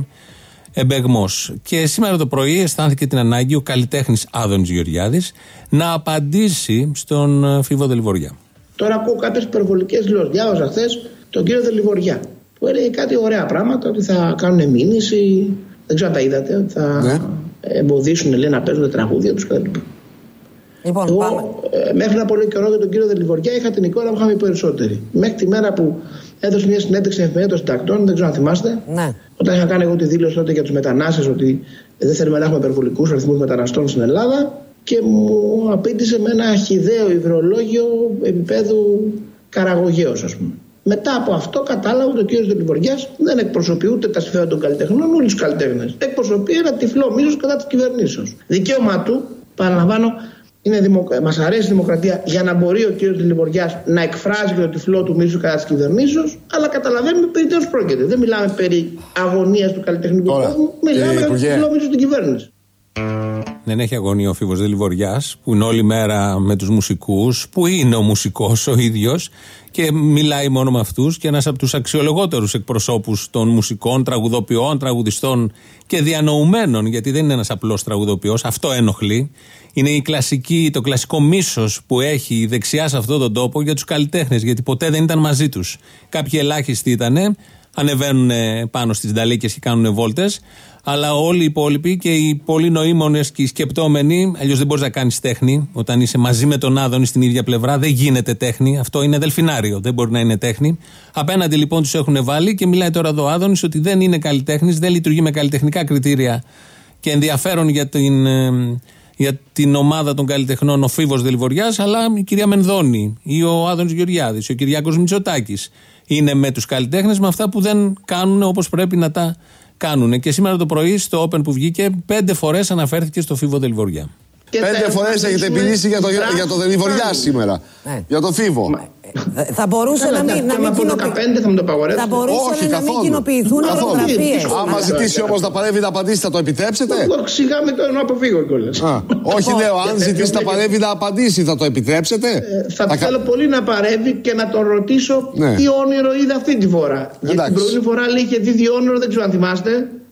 εμπεγμός. Και σήμερα το πρωί αισθάνθηκε την ανάγκη ο καλλιτέχνης Άδωνης Γεωργιάδης να απαντήσει στον ε, Φίβο Δελιβοριά. Τώρα ακούω κάποιες υπερβολικές δηλώσεις. Διάβαζα χθες τον κύριο Δελιβοριά που έλεγε κάτι ωραία πράγματα ότι θα κάνουν μήνυση. Δεν ξέρω αν τα είδατε. Ότι θα εμποδίσουν λέει, να παίζουν τα τραγούδια τους κτλ. Λοιπόν, Εγώ πάμε. ε, μέχρι ένα πολύ καιρό για τον κύριο Δελιβοριά είχα την εικόνα που είχαμε οι περισσότεροι. Μέχρι τη μέρα που έδωσε μια συνέντευξη εφημερίδα των συντακτών, δεν ξέρω αν θυμάστε. Ναι. Όταν είχα κάνει εγώ τη δήλωση τότε για τους μετανάστες ότι δεν θέλουμε να έχουμε υπερβολικούς αριθμούς μεταναστών στην Ελλάδα και μου απήντησε με ένα χιδαίο υδρολόγιο επίπεδου καραγωγέως, ας πούμε. Μετά από αυτό κατάλαβα ότι ο κύριος Δελιβοριάς δεν εκπροσωπεί ούτε τα συμφέροντα των καλλιτεχνών, ούτε τους καλλιτέχνες. Εκπροσωπεί ένα τυφλό μίσο κατά της κυβερνήσεως. Δικαίωμά του, παραλαμβάνω, είναι δημοκ... μας αρέσει η δημοκρατία για να μπορεί ο κύριος Δελιβοριά να εκφράζει και το τυφλό του μίσου κατά της κυβερνήσεως, αλλά καταλαβαίνουμε περί τίνο πρόκειται. Δεν μιλάμε περί αγωνίας του καλλιτεχνικού Τώρα, κόσμου, μιλάμε κύριε για το Υπουργέ. τυφλό μίσο στην κυβέρνηση. Δεν έχει αγωνία ο Φίβος Δελιβοριά, που είναι όλη μέρα με τους μουσικούς, που είναι ο μουσικός ο ίδιος και μιλάει μόνο με αυτούς και ένας από τους αξιολογότερους εκπροσώπους των μουσικών, τραγουδοποιών, τραγουδιστών και διανοουμένων, γιατί δεν είναι ένας απλός τραγουδοποιός, αυτό ενοχλεί. Είναι η κλασική, το κλασικό μίσος που έχει η δεξιά σε αυτόν τον τόπο για τους καλλιτέχνες, γιατί ποτέ δεν ήταν μαζί τους. Κάποιοι ελάχιστοι ήταν, ανεβαίνουν πάνω στις νταλίκες και κάνουν βόλτες. Αλλά όλοι οι υπόλοιποι και οι πολύ νοήμονες και οι σκεπτόμενοι, αλλιώς δεν μπορείς να κάνεις τέχνη. Όταν είσαι μαζί με τον Άδωνη στην ίδια πλευρά, δεν γίνεται τέχνη. Αυτό είναι δελφινάριο, δεν μπορεί να είναι τέχνη. Απέναντι λοιπόν τους έχουν βάλει και μιλάει τώρα εδώ ο Άδωνης ότι δεν είναι καλλιτέχνης, δεν λειτουργεί με καλλιτεχνικά κριτήρια και ενδιαφέρον για την, ε, για την ομάδα των καλλιτεχνών ο Φίβος Δελβοριάς, αλλά η κυρία Μενδώνη ή ο Άδωνης Γεωργιάδης, ο Κυριάκος Μητσοτάκης. Είναι με τους καλλιτέχνες με αυτά που δεν κάνουν όπως πρέπει να τα κάνουν. Και σήμερα το πρωί στο Open που βγήκε, πέντε φορές αναφέρθηκε στο Φίβο Δελβοριά. Και Πέντε θα φορέ έχετε εμφανίσουμε μιλήσει για το, δράση για το που Δελιβοριά κάνουμε. σήμερα. Ναι. Για το Φίβο. Ε, Θα μπορούσε Καλά, να μην, εντάξει, να άμα μην πω κοινοποιη- 15 θα μου το απαγορεύσετε. Θα μπορούσαν Όχι, να μην καθόλου. κοινοποιηθούν Καθόλου. φωτογραφίε. Άμα ζητήσει όμω να παρεύει να απαντήσει, θα το επιτρέψετε. Εγώ Σιγά με το να αποφύγω κιόλα. Α, όχι, λέω, αν Για ζητήσει να τέτοιο παρεύει να απαντήσει, θα το επιτρέψετε. Θα κα- θέλω πολύ να παρεύει και να τον ρωτήσω Ναι. τι όνειρο είδε αυτή τη φορά. Γιατί Εντάξει. την προηγούμενη φορά λέει είχε δει δύο όνειρο, δεν ξέρω αν θυμάστε.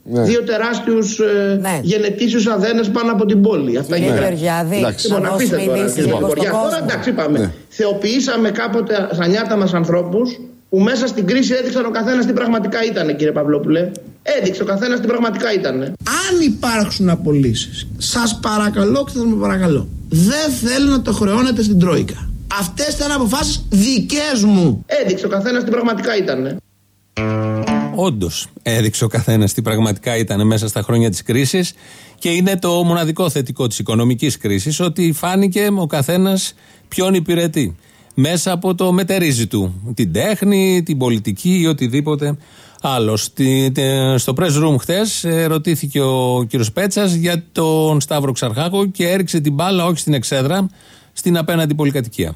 Ναι. Δύο τεράστιους ε, Ναι. γενετήσιους αδένες πάνω από την πόλη. Αυτά Κύριε είναι. Γεωργιάδη, Εντάξει. Λοιπόν, να αφήστε δώσουμε τώρα, ειδήσεις κύριε λίγο στον Γεωργιά. Τώρα κόσμο. εντάξει, είπαμε. Ναι. Θεοποιήσαμε κάποτε στα νιάτα μας ανθρώπους που μέσα στην κρίση έδειξαν ο καθένας τι πραγματικά ήταν, κύριε Παυλόπουλε. Έδειξε ο καθένας τι πραγματικά ήταν. Αν υπάρξουν απολύσεις, σας παρακαλώ και θα με παρακαλώ, δεν θέλω να το χρεώνετε στην Τρόικα. Αυτές ήταν αποφάσεις δικές μου. Έδειξε ο καθένας τι πραγματικά ήταν. Όντως, έδειξε ο καθένας τι πραγματικά ήταν μέσα στα χρόνια της κρίσης και είναι το μοναδικό θετικό της οικονομικής κρίσης ότι φάνηκε ο καθένας ποιον υπηρετεί. Μέσα από το μετερίζει του. Την τέχνη, την πολιτική ή οτιδήποτε άλλο. Στη- τε- στο press room χθες ρωτήθηκε ο κύριος Πέτσας για τον Σταύρο Ξαρχάκο και έριξε την μπάλα όχι στην εξέδρα, στην απέναντι πολυκατοικία.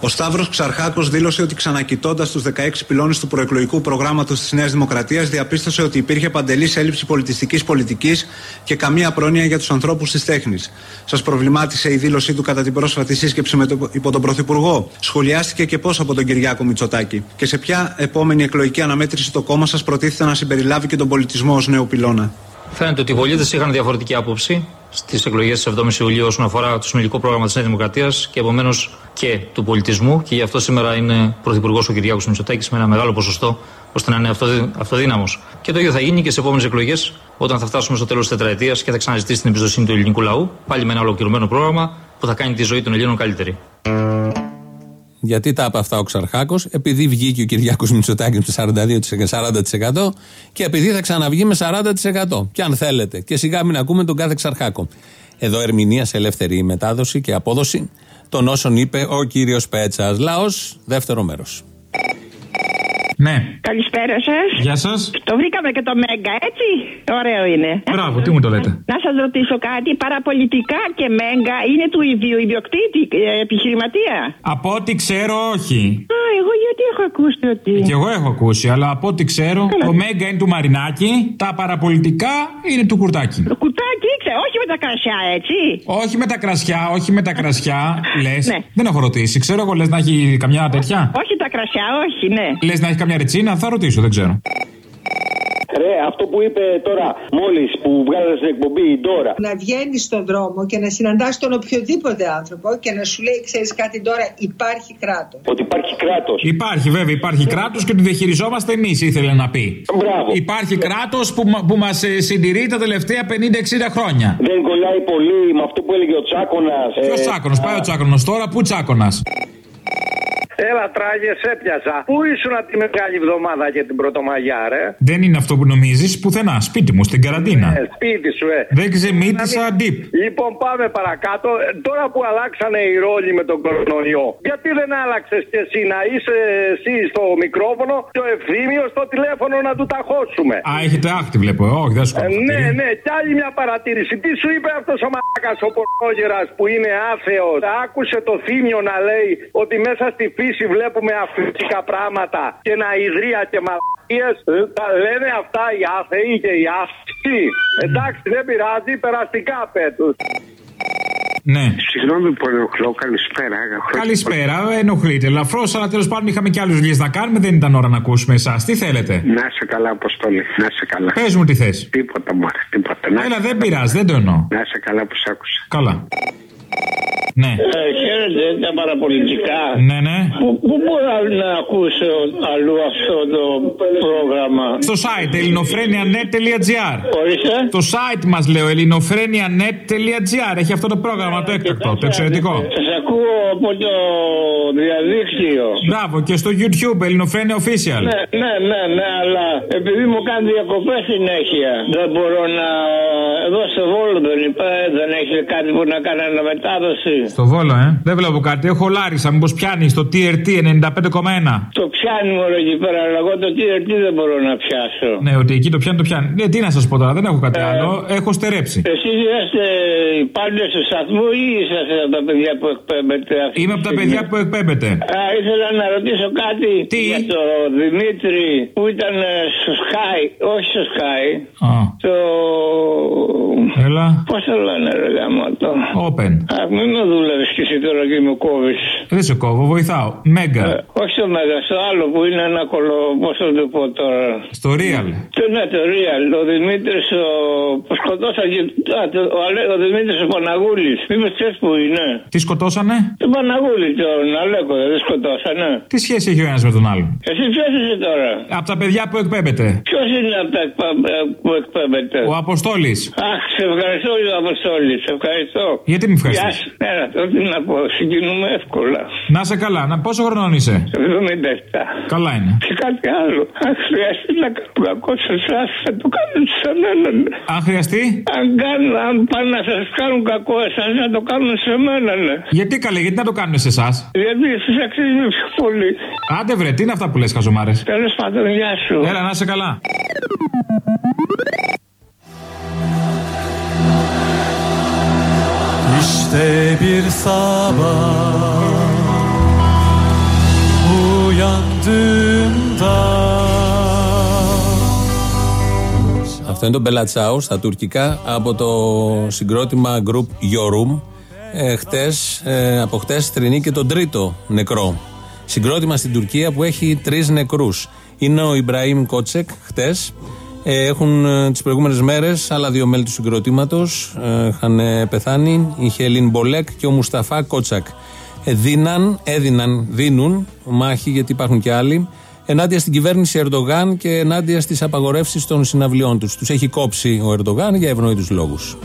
Ο Σταύρος Ξαρχάκο δήλωσε ότι ξανακοιτώντας τους 16 πυλώνες του προεκλογικού προγράμματος της Νέας Δημοκρατίας, διαπίστωσε ότι υπήρχε παντελής έλλειψη πολιτιστικής πολιτικής και καμία πρόνοια για τους ανθρώπους της τέχνης. Σας προβλημάτισε η δήλωσή του κατά την πρόσφατη σύσκεψη με το, υπό τον Πρωθυπουργό. Σχολιάστηκε και πώς από τον Κυριάκο Μητσοτάκη. Και σε ποια επόμενη εκλογική αναμέτρηση το κόμμα σας προτίθεται να συμπεριλάβει και τον πολιτισμό ως νέο πυλώνα. Φαίνεται ότι οι πολίτε είχαν διαφορετική άποψη στις εκλογές της 7η Ιουλίου όσον αφορά το συνολικό πρόγραμμα της Νέας Δημοκρατίας και επομένως και του πολιτισμού. Και γι' αυτό σήμερα είναι πρωθυπουργός ο Κυριάκος Μητσοτάκης με ένα μεγάλο ποσοστό ώστε να είναι αυτοδύ, αυτοδύναμος. Και το ίδιο θα γίνει και σε επόμενες εκλογές όταν θα φτάσουμε στο τέλος της τετραετίας και θα ξαναζητήσει την εμπιστοσύνη του ελληνικού λαού. Πάλι με ένα ολοκληρωμένο πρόγραμμα που θα κάνει τη ζωή των Ελλήνων καλύτερη. Γιατί τα είπε αυτά ο Ξαρχάκος, επειδή βγήκε ο Κυριάκος Μητσοτάκης με 42% 40% και επειδή θα ξαναβγεί με 40%. Και αν θέλετε. Και σιγά μην ακούμε τον κάθε Ξαρχάκο. Εδώ ερμηνεία σε ελεύθερη μετάδοση και απόδοση των όσων είπε ο κύριος Πέτσας. Λαός, δεύτερο μέρος. Ναι. Καλησπέρα σας. Γεια σας. Το βρήκαμε και το Μέγκα, έτσι; Ωραίο είναι. Μπράβο, τι μου το λέτε. Να σας ρωτήσω κάτι. Παραπολιτικά και Μέγκα είναι του ίδιου ιδιοκτήτη, ε, επιχειρηματία; Από ό,τι ξέρω, όχι. Α, εγώ γιατί έχω ακούσει ότι. Και εγώ έχω ακούσει, αλλά από ό,τι ξέρω, το Μέγκα είναι του Μαρινάκη, τα παραπολιτικά είναι του Κουρτάκη. Το κουτάκι, ξέρω, όχι με τα κρασιά, έτσι; Όχι με τα κρασιά, όχι με τα κρασιά, λες. Ναι. Δεν έχω ρωτήσει. Ξέρω εγώ, λες να έχει καμιά τέτοια; Όχι τα κρασιά, όχι, ναι. Λες να έχει καμιά ρετσίνα, θα ρωτήσω, δεν ξέρω. Ρε, αυτό που είπε τώρα μόλις που βγάζατε στην εκπομπή η Ντόρα. Να βγαίνει στον δρόμο και να συναντάς τον οποιοδήποτε άνθρωπο και να σου λέει, ξέρεις κάτι τώρα, υπάρχει κράτος. Ότι υπάρχει κράτος. Υπάρχει βέβαια, υπάρχει κράτος και το διαχειριζόμαστε εμείς, ήθελε να πει. Μπράβο. Υπάρχει κράτος που, μα- που μας συντηρεί τα τελευταία 50-60 χρόνια. Δεν κολλάει πολύ με αυτό που έλεγε ο Τσάκονα. Ποιος τσάκονο, πάει ο τσάκονο τώρα, πού τσάκονα. Έλα, τράγες, έπιασα. Πού ήσουν τη μεγάλη εβδομάδα και την Πρωτομαγιά, ρε; Δεν είναι αυτό που νομίζεις, πουθενά. Σπίτι μου, στην καραντίνα. Ε, σπίτι σου, ε. Δεν ξεμήτησα ντύπ. Λοιπόν, πάμε παρακάτω. Ε, Τώρα που αλλάξανε οι ρόλοι με τον κορονοϊό, γιατί δεν άλλαξες κι εσύ να είσαι εσύ στο μικρόφωνο και ο ευθύμιος στο τηλέφωνο να του ταχώσουμε. Α, έχετε άχτη, βλέπω. Ε, Όχι, δεν σου Ε, κάνω. ναι, ναι, κι άλλη μια παρατήρηση. Τι σου είπε αυτός ο μαλάκας ο πορνόγερα που είναι άθεος; Άκουσε το θύμιο να λέει ότι μέσα στη φύση βλέπουμε αφρικά πράγματα και ναηδρία και μαλακίες. Ε, Τα λένε αυτά οι άθεοι και οι άθεοι. Εντάξει, δεν πειράζει, περαστικά πέτους. Ναι. Συγγνώμη που ενοχλώ, καλησπέρα. Καλησπέρα, ενοχλείτε ελαφρώ, αλλά τέλος πάντων είχαμε και άλλε δουλειέ να κάνουμε. Δεν ήταν ώρα να ακούσουμε εσάς. Τι θέλετε; Να σε καλά, Αποστόλη. Να σε καλά. Πες μου τι θες. Τίποτα μου, τίποτα. Να Έλα, δεν πειράζει, δεν το εννοώ. Να σε καλά που σ' άκουσα. Καλά. Ναι. Ε, χαίρετε τα παραπολιτικά. Ναι, ναι. Πού, πού μπορώ να ακούσω αλλού αυτό το πρόγραμμα; Στο site ελληνοφρένια.net.gr Ορίστε. Το site μας λέω ελληνοφρένια.net.gr Έχει αυτό το πρόγραμμα το έκτακτο, το εξαιρετικό. Σας ακούω από το διαδίκτυο. Μπράβο, και στο YouTube, Ελληνοφρένια Official. Ναι, ναι, ναι, ναι, αλλά επειδή μου κάνει διακοπές συνέχεια, δεν μπορώ να. Εδώ στο Βόλο δεν υπάρχει, δεν έχει κάτι που να κάνει αναμετάδοση. Στο Βόλο, ε. Δεν βλέπω κάτι. Έχω Λάρισα, μήπως πιάνει το TRT 95,1. Το πιάνει μόνο εκεί πέρα, αλλά εγώ το TRT δεν μπορώ να πιάσω. Ναι, ότι εκεί το πιάνει, το πιάνει. Ναι, τι να σας πω τώρα, δεν έχω κάτι άλλο. Έχω στερέψει. Εσείς είσαστε πάντες του σταθμού ή είσαστε από τα παιδιά που εκπέμπετε αυτή Είμαι τη από τα στιγμή; παιδιά που εκπέμπεται. Α, ήθελα να ρωτήσω κάτι για το Δημήτρη που ήταν ε, στο Sky, όχι στο Sky, Α. το... Έλα. Πώς το λένε ρε γαμώτο. Open. Α, μην με δούλευες και εσύ τώρα και με κόβεις. Δεν σε κόβω, βοηθάω. Μέγα. Ε, όχι στο Μέγας, στο άλλο που είναι ένα κολο... Πώς θα το πω τώρα. Στο Real. Το, ναι, το Real. Ο Δημήτρης ο... που σκοτώσαν και... Α, το... ο, Αλέ- ο Δημήτρης ο Παναγούλης. Μήπως ξέρεις που είναι. Τι σκοτώσανε; Τον Παναγούλη, τον Αλέκο, δεν σκοτώσανε. Τι σχέση έχει ο ένας με τον άλλον; Εσύ ποιος είσαι τώρα; Από τα παιδιά που εκπέμπεται. Ποιος είναι από τα εκπα- ε, που εκπέμπεται; Ο Αποστόλης. Αχ, σε ευχαριστώ, ο Αποστόλης. Σε ευχαριστώ. Γιατί με ευχαριστείς; Γεια σου. Έλα, τώρα τι να πω. Συγκινούμε εύκολα. Να σε καλά. Να, πόσο χρονών είσαι; 77. Καλά είναι. Και κάτι άλλο. Αν χρειαστεί να κάνω κακό σε εσάς, θα το κάνω σε μένα. Αν χρειαστεί; Αν, κάνουν, αν πάνε να σας κάνουν κακό εσάς, να το κάνουν σε μένα, ναι. Γιατί καλέ, γιατί να το κάνουν σε εσάς; Γιατί εσείς αξίζουν πιο πολύ. Άντε βρε, τι είναι αυτά που λες, χαζομάρες; Τέλος πάντων, γεια σου. Έλα, να σε καλά. İşte bir sabah uyandığımda Αυτό είναι το Bella Ciao στα τουρκικά από το συγκρότημα Grup Yorum. Ε, χτες, ε, από χτες θρηνεί και τον τρίτο νεκρό. Συγκρότημα στην Τουρκία που έχει τρεις νεκρούς. Είναι ο Ιμπραήμ Γκιοκτσέκ, χτες. Ε, έχουν ε, τις προηγούμενες μέρες άλλα δύο μέλη του συγκροτήματος. Ε, είχαν ε, πεθάνει. Η Χελίν Μπολέκ και ο Μουσταφά Κότσακ. Ε, δίναν, έδιναν, δίνουν μάχη γιατί υπάρχουν και άλλοι ενάντια στην κυβέρνηση Ερντογάν και ενάντια στις απαγορεύσεις των συναυλιών τους. Τους έχει κόψει ο Ερντογάν για ευνόητους λόγους.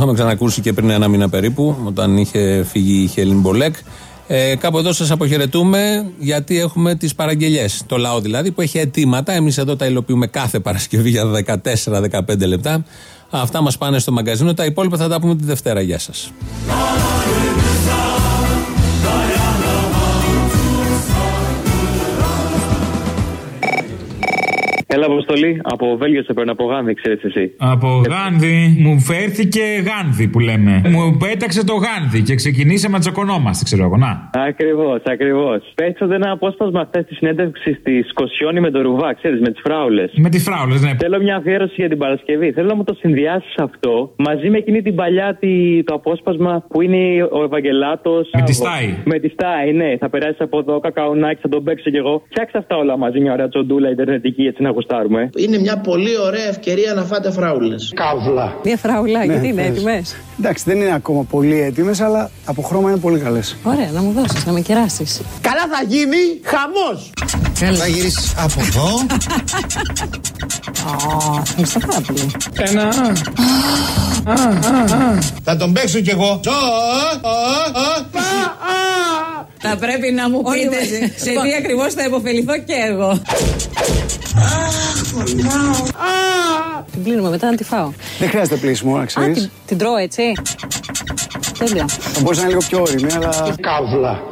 Είχαμε ξανακούσει και πριν ένα μήνα περίπου, όταν είχε φύγει η Χέλιν Μπολέκ. Ε, κάπου εδώ σας αποχαιρετούμε, γιατί έχουμε τις παραγγελίε. Το λαό δηλαδή που έχει αιτήματα. Εμείς εδώ τα υλοποιούμε κάθε Παρασκευή για 14-15 λεπτά. Αυτά μας πάνε στο μαγκαζίνο. Τα υπόλοιπα θα τα πούμε τη Δευτέρα. Γεια σας. Έλα, Αποστολή. Από Βέλγιο σε παίρνω, από Γάνδη, ξέρεις εσύ. Από Γάνδη μου φέρθηκε Γάνδη που λέμε. Μου πέταξε το Γάνδη και ξεκινήσαμε να τσακωνόμαστε, ξέρω εγώ. Να. Ακριβώς, ακριβώς. Παίξατε ένα απόσπασμα χθες τη συνέντευξη τη Κοσιόνη με το Ρουβά, ξέρεις, με τις φράουλες. Με τις φράουλες, ναι. Θέλω μια αφιέρωση για την Παρασκευή. Θέλω να μου το συνδυάσεις αυτό μαζί με εκείνη την παλιά τη, το απόσπασμα που είναι ο Ευαγγελάτος. Με τη Στάι. Με τη Στάι, ναι. Θα περάσει από εδώ, κακαουνάκι, θα τον παίξω κι εγώ. Φτιάξε αυτά όλα μαζί, μια ωραία τσοντούλα ιντερνετική έτσι να γουστάρουμε. Είναι μια πολύ ωραία ευκαιρία να φάτε φράουλες. Καύλα. Μια φράουλα, γιατί είναι έτοιμες; Εντάξει, δεν είναι ακόμα πολύ έτοιμες, αλλά από χρώμα είναι πολύ καλές. Ωραία, να μου δώσεις, να με κεράσεις. Καλά θα γίνει χαμός. Θα γυρίσεις από εδώ. Ευχαριστώ πάρα πολύ. Ένα. Θα τον παίξω κι εγώ. Θα πρέπει να μου πείτε σε τι ακριβώς θα υποφεληθώ και εγώ. Την κλείνουμε μετά να τη φάω. Δεν χρειάζεται πλήσιμο, να Α, ξέρεις. την, την τρώω έτσι. Τέλεια. Θα μπορούσε να είναι λίγο πιο όρημη, αλλά. Καύλα.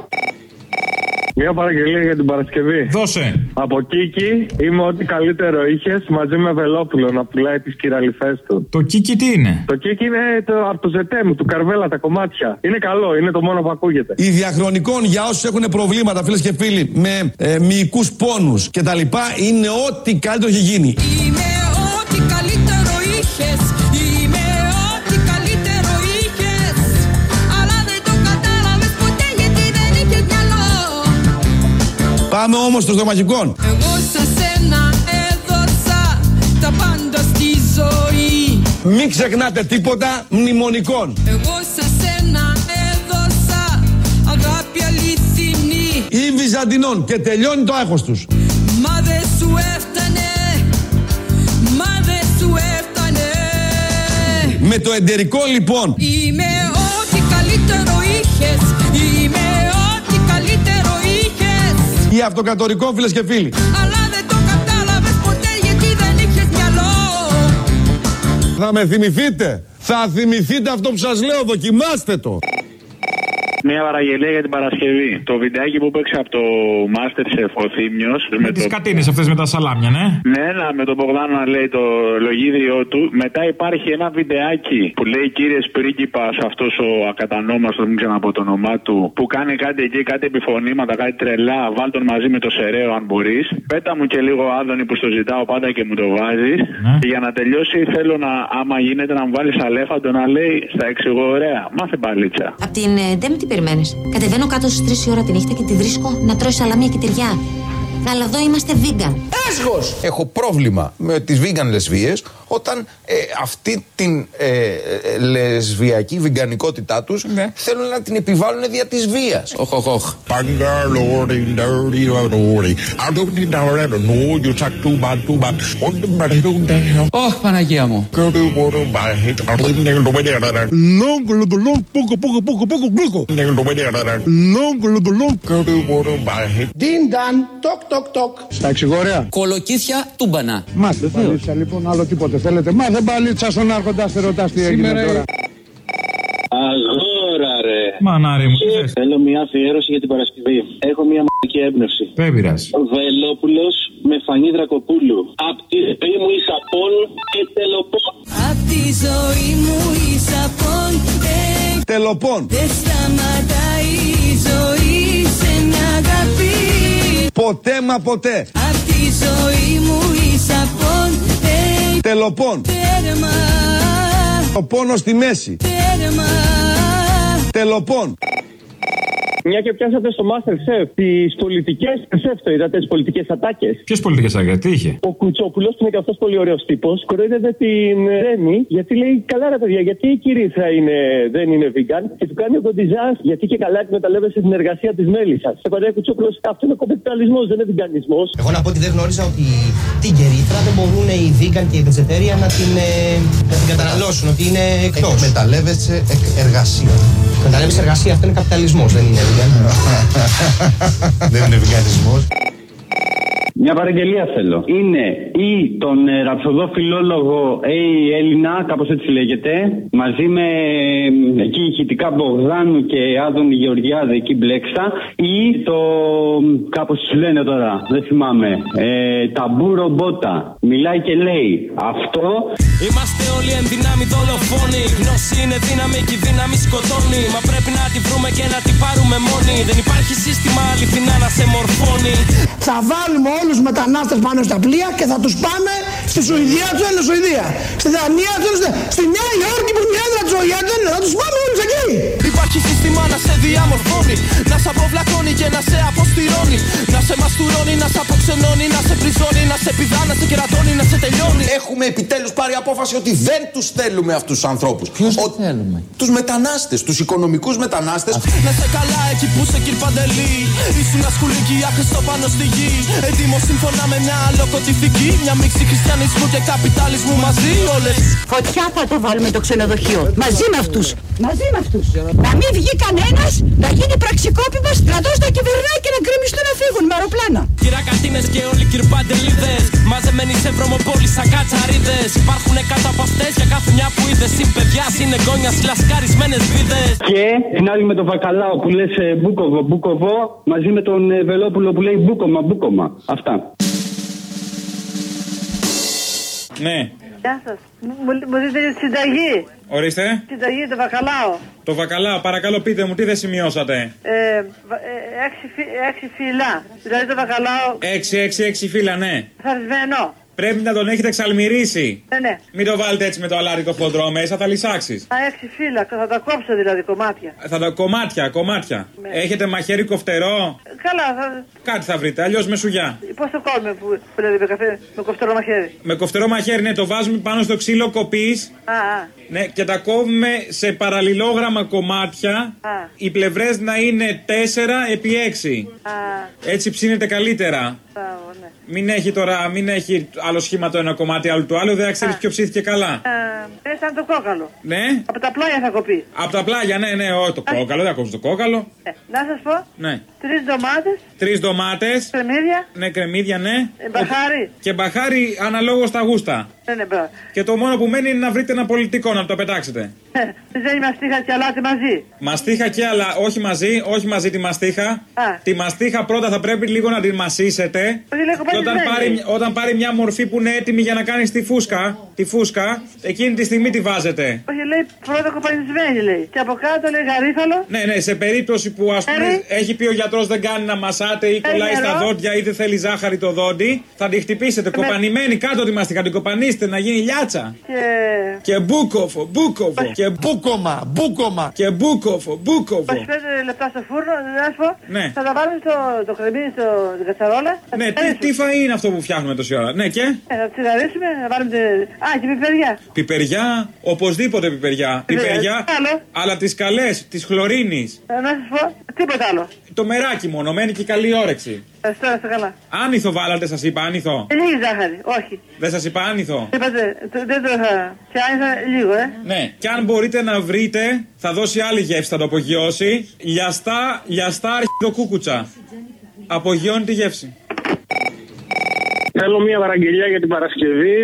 Μια παραγγελία για την Παρασκευή. Δώσε. Από Κίκη είμαι ό,τι καλύτερο είχες μαζί με Βελόπουλο να πουλάει τις κυραλιφές του. Το κίκι τι είναι; Το Κίκη είναι το, από το Ζετέμ, του Καρβέλα, τα κομμάτια. Είναι καλό, είναι το μόνο που ακούγεται. Η διαχρονικών για όσους έχουν προβλήματα, φίλες και φίλοι, με ε, μυϊκούς πόνους κτλ. είναι ό,τι καλύτερο έχει γίνει. Είμαι ό,τι καλύτερο είχες Πάμε όμως στο στομαχικών. Εγώ σε σένα έδωσα τα πάντα στη ζωή Μην ξεχνάτε τίποτα μνημονικών. Εγώ σε σένα έδωσα αγάπη αληθινή Ή Βυζαντινών και τελειώνει το άγχος τους. Μα δεν σου έφτανε Μα δεν σου έφτανε Με το εντερικό λοιπόν Είμαι ό,τι καλύτερο είχες Είμαι ό,τι καλύτερο είχες ή αυτοκατορικό φίλες και φίλοι. Αλλά δεν το κατάλαβες ποτέ γιατί δεν είχες μυαλό Θα με θυμηθείτε. Θα θυμηθείτε αυτό που σας λέω. Δοκιμάστε το. Μια παραγγελία για την Παρασκευή. Το βιντεάκι που παίξε από το Masterchef ο Θήμιος Με τις κατίνες αυτές με τα σαλάμια, ναι. Ναι, ένα με τον Μπογδάνο να λέει το λογίδριό του. Μετά υπάρχει ένα βιντεάκι που λέει κύριε πρίγκιπα αυτός ο ακατανόμαστος, δεν ξέρω από το όνομά του, που κάνει κάτι εκεί, κάτι επιφωνήματα, κάτι τρελά. Βάλ τον μαζί με το σεραίο αν μπορείς. Πέτα μου και λίγο άδωνη που στο ζητάω πάντα και μου το βάζεις. Και για να τελειώσει θέλω να, άμα γίνεται, να μου βάλεις αλέφαντο να λέει στα εξηγώ ωραία. Μάθε παλίτσα. Απ' την ε, Ντέμ τι περιμένεις. Κατεβαίνω κάτω στις 3 η ώρα τη νύχτα και τη βρίσκω να τρώει σαλαμία και τυριά. Αλλά εδώ είμαστε vegan. Έσχος! Έχω πρόβλημα με τις vegan λεσβείες όταν ε, αυτή την ε, ε, λεσβιακή βιγκανικότητά τους θέλουν να την επιβάλλουν δια της βίας. Οχ, οχ, οχ. Ωχ, Παναγία μου. Ντιν νταν, τοκ τοκ τοκ. Στα εξηγορέα. Κολοκύθια τούμπανα. Μα δεν παλίτσα λοιπόν, άλλο τίποτε θέλετε. Μα δεν παλίτσα στον άρχοντα, σε ρωτάς τι έγινε Σήμερα τώρα. Αγόρα ρε. Μανάρι μου, τι θες. Θέλω μια αφιέρωση για την Παρασκευή. Έχω μια μαγική έμπνευση. Δεν πειράζει. Βελόπουλος με φανή Δρακοπούλου. Απ' τη ζωή μου η Σαπών και τελοπών. Απ' τη ζωή μου η σαπών Τελοπών. Δεν σταματάει Ποτέ μα ποτέ. Απ' τη ζωή μου η σαπών Τελοπών. Τέρμα, Ο πόνος στη μέση. τέρμα Τελοπών. Μια και πιάσατε στο Masterchef τις πολιτικές. Σεφ το είδατε, τις πολιτικές ατάκες. Ποιες πολιτικές άκρε, τι είχε; Ο Κουτσόπουλος, που είναι και αυτός πολύ ωραίος τύπος, κοροϊδεύεται την Ρέμι γιατί λέει: Καλά, ρε παιδιά, γιατί η κυρία είναι, δεν είναι vegan και του κάνει ο κοντιζάς γιατί και καλά εκμεταλλεύεσαι την εργασία της μέλισσα. Σε παλιά Κουτσόπουλος, αυτό είναι κοπιταλισμός, δεν είναι βιγκανισμός. Εγώ να πω ότι δεν γνώριζα ότι την κερίτρα δεν μπορούν οι vegan και οι vegetarian να την, ε, να την καταναλώσουν, ότι είναι εκτός. Εκμεταλλεύεσαι εργασία. Εκμεταλλεύεσαι εργασία, αυτό είναι καπιταλισμός, δεν είναι vegan. Δεν είναι βιγκανισμός. Μια παραγγελία θέλω. Είναι ή τον ε, ραψοδό φιλόλογο Έι Έλληνα, κάπως έτσι λέγεται, μαζί με ε, εκεί ηχητικά Μπογδάνου και Άδωνη Γεωργιάδη εκεί μπλέξα, ή το κάπως του λένε τώρα, δεν θυμάμαι. Ε, ταμπούρο μπότα. Μιλάει και λέει αυτό. Είμαστε όλοι εν δυνάμει δολοφόνοι. Γνώση είναι δύναμη και η δύναμη σκοτώνει. Μα πρέπει να τη βρούμε και να την πάρουμε μόνοι. Δεν υπάρχει σύστημα αληθινά να σε μορφώνει. Θα βάλουμε όλου του μετανάστες πάνω στα πλοία και θα τους πάμε στη Σουηδία, του λένε Σουηδία; Στη Δανία, του λένε Στη Νέα Υόρκη που είναι η έδρα του ΟΗΕ, του λένε, θα τους πάμε όλους εκεί. Υπάρχει σύστημα να σε διαμορφώνει. Να σε αποβλακώνει και να σε αποστηρώνει. Να σε μαστουρώνει, να σε αποξενώνει, να σε πριζώνει, να σε πηδά, να σε κερατώνει, να σε τελειώνει. Έχουμε επιτέλους πάρει απόφαση ότι δεν τους θέλουμε αυτούς τους ανθρώπους. Ποιους θέλουμε; Τους μετανάστες, τους οικονομικούς μετανάστες. Να σε καλά εκεί που σε κυρπαντελεί. Ήσουν ασκουλική, άχρηστο πάνω στη γη. Έτοιμος σύμφωνα με μια αλοκοτυφική. Μια μίξη χριστιανισμού και καπιταλισμού μαζί όλες. Φωτιά θα το βάλουμε το ξενοδοχείο. Μαζί με αυτούς. Μαζί με αυτούς. Να μην βγει κανένας, να γίνει πραξικόπημα, στρατός να κυβερνάει και να γκρεμιστούν να φύγουν με αεροπλάνα. Κυρακατίνε και όλοι κυρπαντελίδες. Μαζεμένοι σε βρωμοπόλει σαν κατσαρίδες. Υπάρχουν κάτω από αυτές για κάθε μια που είδες. Συν παιδιάς, συνεγγόνια, λασκαρισμένε βίδες. Και την άλλη με τον Βακαλάο που λες Μπούκοβο, Μπούκοβο, μαζί με τον ε, Βελόπουλο που λέει Μπούκομα, Μπούκομα. Αυτά. Ναι, Γεια σας. Μου, μου δείτε τη συνταγή. ορίστε. Συνταγή του Βακαλάου. Το βακαλά, παρακαλώ πείτε μου, τι δεν σημειώσατε; Ε, βα- ε, έξι, φυ- έξι φύλλα. Δηλαδή το Βακαλάου 6-6-6 φύλλα, ναι. θαρισμένο. Πρέπει να τον έχετε εξαλμυρίσει. Ναι, ναι. Μην το βάλετε έτσι με το αλάτι το χοντρό μέσα, θα λυσάξεις. Α, έξι φύλλα. Θα τα κόψω δηλαδή κομμάτια. Θα τα κομμάτια, κομμάτια. Ναι. Έχετε μαχαίρι κοφτερό; Καλά, θα... Κάτι θα βρείτε, αλλιώς με σουγιά. πώς το κόβουμε που, που δηλαδή με καφέ, με κοφτερό μαχαίρι; Με κοφτερό μαχαίρι, ναι, το βάζουμε πάνω στο ξύλο κοπής. Α, α, Ναι, και τα κόβουμε σε παραλληλόγραμμα κομμάτια. α, Οι πλευρές να είναι 4 επί 6. α, Έτσι ψήνεται καλύτερα. μπράβο, ναι. Μην έχει τώρα, μην έχει άλλο σχήμα το ένα κομμάτι, άλλο το άλλο, δεν ξέρεις ποιο ψήθηκε καλά. Ε, σαν το κόκαλο. Ναι, Από τα πλάγια θα κοπείς. από τα πλάγια, ναι, ναι, όχι το κόκαλο, δεν ακούς το κόκαλο. Ε, να σας πω, Ναι. τρεις ντομάτες, Τρεις ντομάτες. κρεμμύδια, Ναι, κρεμμύδια, ναι. ε, μπαχάρι. Και μπαχάρι αναλόγως στα γούστα. Ναι, ναι, μπράβο. Και το μόνο που μένει είναι να βρείτε ένα πολιτικό να το πετάξετε. Ε, Δεν είμαστε και αλάτι μαζί. Μαστίχα και άλλα, όχι μαζί, όχι μαζί τη μαστίχα. Τη μαστίχα πρώτα θα πρέπει λίγο να την μασίσετε. Όχι, λίγο Και όταν παγισμένη. πάρει, όταν πάρει μια μορφή που είναι έτοιμη για να κάνει τη φούσκα, τη φούσκα, εκείνη τη στιγμή τη βάζετε. Όχι, λέει πρώτα κοπανισμένη, λέει. Και από κάτω λέει γαρίφαλο. Ναι, ναι, σε περίπτωση που ας πούμε Έρη. έχει πει ο γιατρός δεν κάνει να μασάτε ή κολλάει στα νερό. δόντια ή δεν θέλει ζάχαρη το δόντι, θα τη χτυπήσετε. Κοπανημένη κάτω τη μαστίχα, την κοπανίστε να γίνει λιάτσα. Και. Και μπούκοφο, μπούκοφο. Και μπούκομα, μπούκομα. Και μπούκοφο, μπούκοφο. 25 λεπτά στο φούρνο, να σου πω. Ναι. Θα τα βάλουμε στο το κρεμμύδι στο στην κατσαρόλα. Θα Ναι, τσιγαρίσουμε. τι, τι φαΐ είναι αυτό που φτιάχνουμε τόση ώρα; Ναι, και; Ε, θα τσιγαρίσουμε, να βάλουμε. τε- Α, και πιπεριά. πιπεριά, οπωσδήποτε πιπεριά. Πιπεριά, Άλλο; αλλά τις καλές, τη χλωρίνη. Ε, Να σα πω, τίποτα άλλο. Το μεράκι μόνο, μένει και καλή όρεξη. Ευχαριστώ, να είστε καλά. Άνηθο βάλατε, σας είπα, άνηθο. Ε, Λίγη ζάχαρη, όχι. Δεν σας είπα άνηθο. Είπατε, το- δεν το είχα. Και άνοιξα λίγο, ε. Ναι, και αν μπορείτε να βρείτε, θα δώσει άλλη γεύση, θα το απογειώσει. Λιαστά, λιαστά αρχιδοκούκουτσα. Απογειώνει τη γεύση. Θέλω μια παραγγελία για την Παρασκευή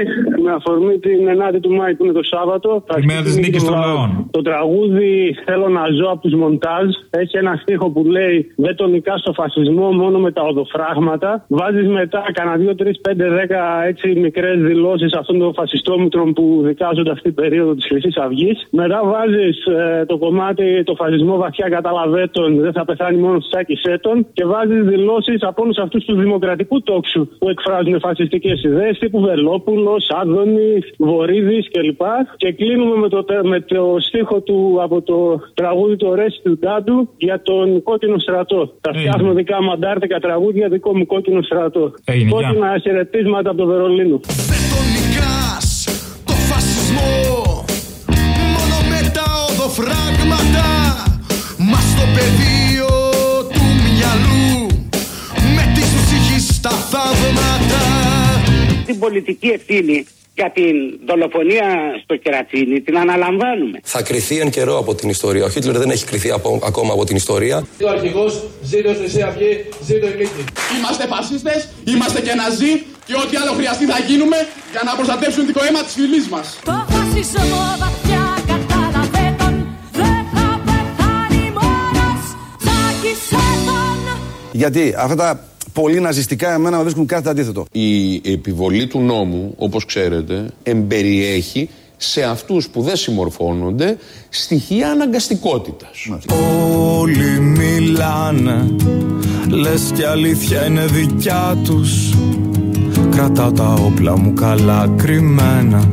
με αφορμή την 9η του Μάη που είναι το Σάββατο. Θα Η μέρα της αρχίσει νίκης το- των λαών. Το τραγούδι Θέλω να ζω από τους Μοντάζ έχει ένα στίχο που λέει Δεν τον νικά στο φασισμό μόνο με τα οδοφράγματα. Βάζεις μετά κανένα 2, 3, 5, 10 έτσι μικρές δηλώσεις αυτών των φασιστόμητρων που δικάζονται αυτή την περίοδο της Χρυσής Αυγής. Μετά βάζεις το κομμάτι Το φασισμό βαθιά καταλαβέτων δεν θα πεθάνει μόνος στου Σάκη Σέτων και βάζεις δηλώσεις από όλους αυτούς τους δημοκρατικού τόξου που εκφράζουν φασιστικές ιδέες τύπου Βελόπουλος, Άδωνη, Βορύδης κλπ. Και κλείνουμε με το, τε- με το στίχο του από το τραγούδι του Ρέσι του Ντάντου για τον κόκκινο στρατό. Θα φτιάχνω δικά μου αντάρτικα τραγούδια, δικό μου κόκκινο στρατό. Έγινε, γεια. Κόκκινα χαιρετίσματα από το Βερολίνο. νικάς το φασισμό Μόνο με τα οδοφράγματα Μας στο πεδίο ψυχής τα θαύματα Την πολιτική ευθύνη για την δολοφονία στο Κερατσίνι την αναλαμβάνουμε. Θα κρυθεί εν καιρό από την ιστορία. Ο Χίτλερ δεν έχει κρυθεί από- ακόμα από την ιστορία. Ο αρχηγός ζήτω στη Χρυσή Αυγή, ζήτω η νίκη. Είμαστε φασίστες, είμαστε και ναζί και ό,τι άλλο χρειαστεί θα γίνουμε για να προστατεύσουν το αίμα της φυλής μας. Το φασισμό βαθιά καταλαβαίνουν Δεν θα πεθάνει μόνος Σάκης Σέτον Γιατί αυτά τα πολύ ναζιστικά εμένα με βρίσκουν κάτι αντίθετο. Η επιβολή του νόμου, όπως ξέρετε, εμπεριέχει σε αυτούς που δεν συμμορφώνονται στοιχεία αναγκαστικότητας. Όλοι μιλάνε Λες κι αλήθεια είναι δικιά τους Κρατάω τα όπλα μου καλά κρυμμένα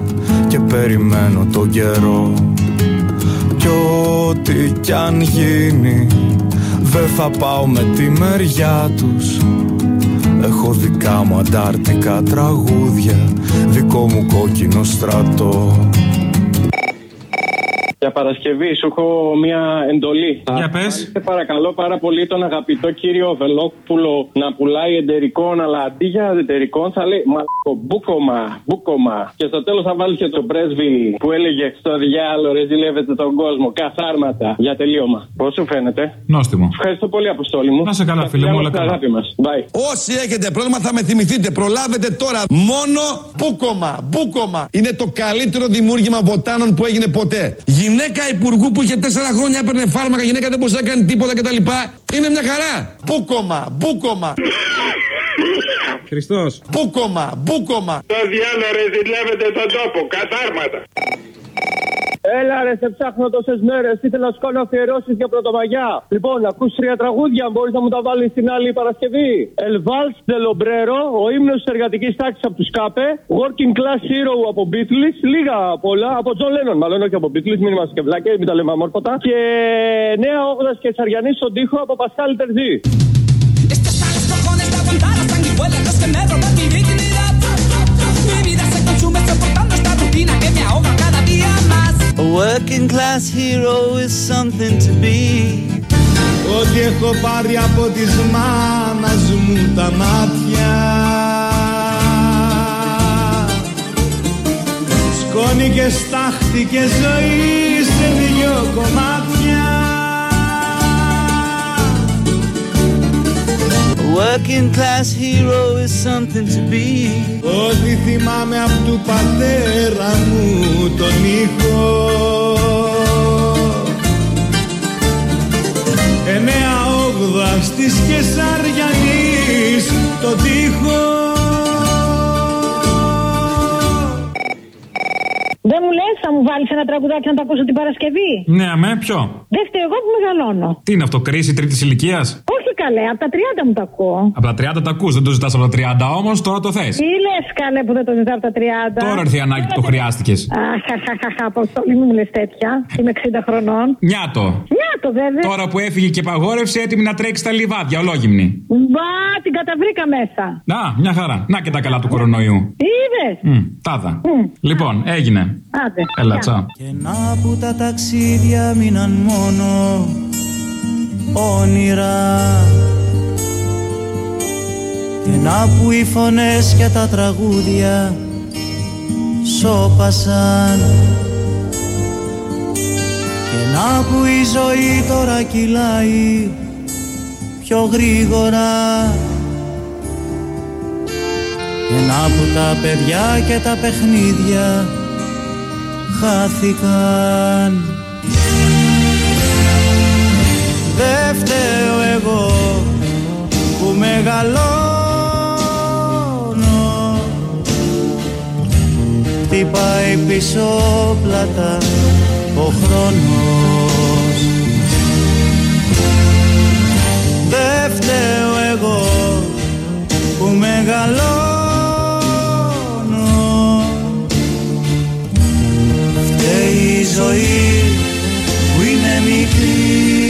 Και περιμένω τον καιρό Κι ό,τι κι αν γίνει Δεν θα πάω με τη μεριά τους Έχω δικά μου αντάρτικα τραγούδια Δικό μου κόκκινο στρατό Για Παρασκευή σου έχω μια εντολή. Για πες. Σε παρακαλώ πάρα πολύ τον αγαπητό κύριο Βελόπουλο να πουλάει εντερικών, αλλά αντί για εντερικών θα λέει Μαλκο, μπούκομα, μπούκομα. Και στο τέλος θα βάλει και τον πρέσβη που έλεγε στο διάλογο ρε ζηλεύετε τον κόσμο, καθάρματα για τελείωμα. Πώς σου φαίνεται; Νόστιμο. Ευχαριστώ πολύ, Αποστόλη μου. Να σε καλά, φίλε μου, όλα καλά. Αγάπη μας. Bye. Όσοι έχετε πρόβλημα θα με θυμηθείτε. Προλάβετε τώρα. Μόνο μπούκομα, μπούκομα. Είναι το καλύτερο δημιούργημα βοτάνων που έγινε ποτέ. Γυναίκα υπουργού που είχε τέσσερα χρόνια έπαιρνε φάρμακα, γυναίκα δεν μπορούσε να κάνει τίποτα κτλ. Είναι μια χαρά. Μπούκομα, μπούκομα. Χριστός. Μπούκομα, μπούκομα. Το διάλογο ρε ζηλεύετε τον τόπο, καθάρματα. Έλα ρε, σε ψάχνω τόσες μέρες. Ήθελα να σου κάνω αφιερώσεις για πρωτομαγιά. Λοιπόν, ακούς τρία τραγούδια, μπορείς να μου τα βάλεις την άλλη Παρασκευή. El Vals de Lombrero, ο ύμνος της εργατικής τάξης από τους Κάπε. Working Class Hero από Beatles. Λίγα πολλά. Από John Lennon, μάλλον όχι από Beatles, μην είμαστε και βλάκια, μην τα λέμε αμόρφωτα. Και Νέα Όγδας και Τσαριανή στον τοίχο από Πασχάλη Τερζή. A working class hero is something to be. Ό,τι έχω πάρει από της μάνας μου τα μάτια Σκόνη και στάχτη και ζωή σε δυο κομμάτια A working class hero is something to be. Ό,τι θυμάμαι απ' του πατέρα μου τον ήχο Εννέα όγδα της Κεσαριανής τον τοίχο Δεν μου λες, θα μου βάλεις ένα τραγουδάκι να το ακούσω την Παρασκευή; Ναι, αμέ, ποιο; Δεν φταίω εγώ που μεγαλώνω. Τι είναι αυτό, κρίση τρίτης ηλικίας; Όχι καλέ, από τα 30 μου το ακούω. Από τα 30 τα ακούς, δεν το ζητάς από τα 30 όμως, τώρα το θες. Τι λες καλέ που δεν το ζητάω από τα 30. Τώρα ήρθε η ανάγκη που το χρειάστηκες. Αχαχαχαχα, Αποστολή μου μου λες τέτοια. Είμαι 60 χρονών. Νιάτο. Νιάτο βέβαια. Τώρα που έφυγε και παγόρευσε, έτοιμη να τρέξει τα λιβάδια, ολόγυμνη. Μπα, την καταβρήκα μέσα. Να, μια χαρά. Να και τα καλά του κορονοϊού. Είδες. Μμ, Τάδα. Λοιπόν, έγινε. Άντε. Έλα, τσά. Και να που τα ταξίδια μείναν μόνο όνειρα Και να που οι φωνές και τα τραγούδια σώπασαν Και να που η ζωή τώρα κυλάει πιο γρήγορα. Και να που τα παιδιά και τα παιχνίδια χάθηκαν. Δεν φταίω εγώ που μεγαλώνω. Χτυπάει πίσω πλάτα ο χρόνος. Δε φταίω εγώ που μεγαλώνω. Φταίει η ζωή που είναι μικρή.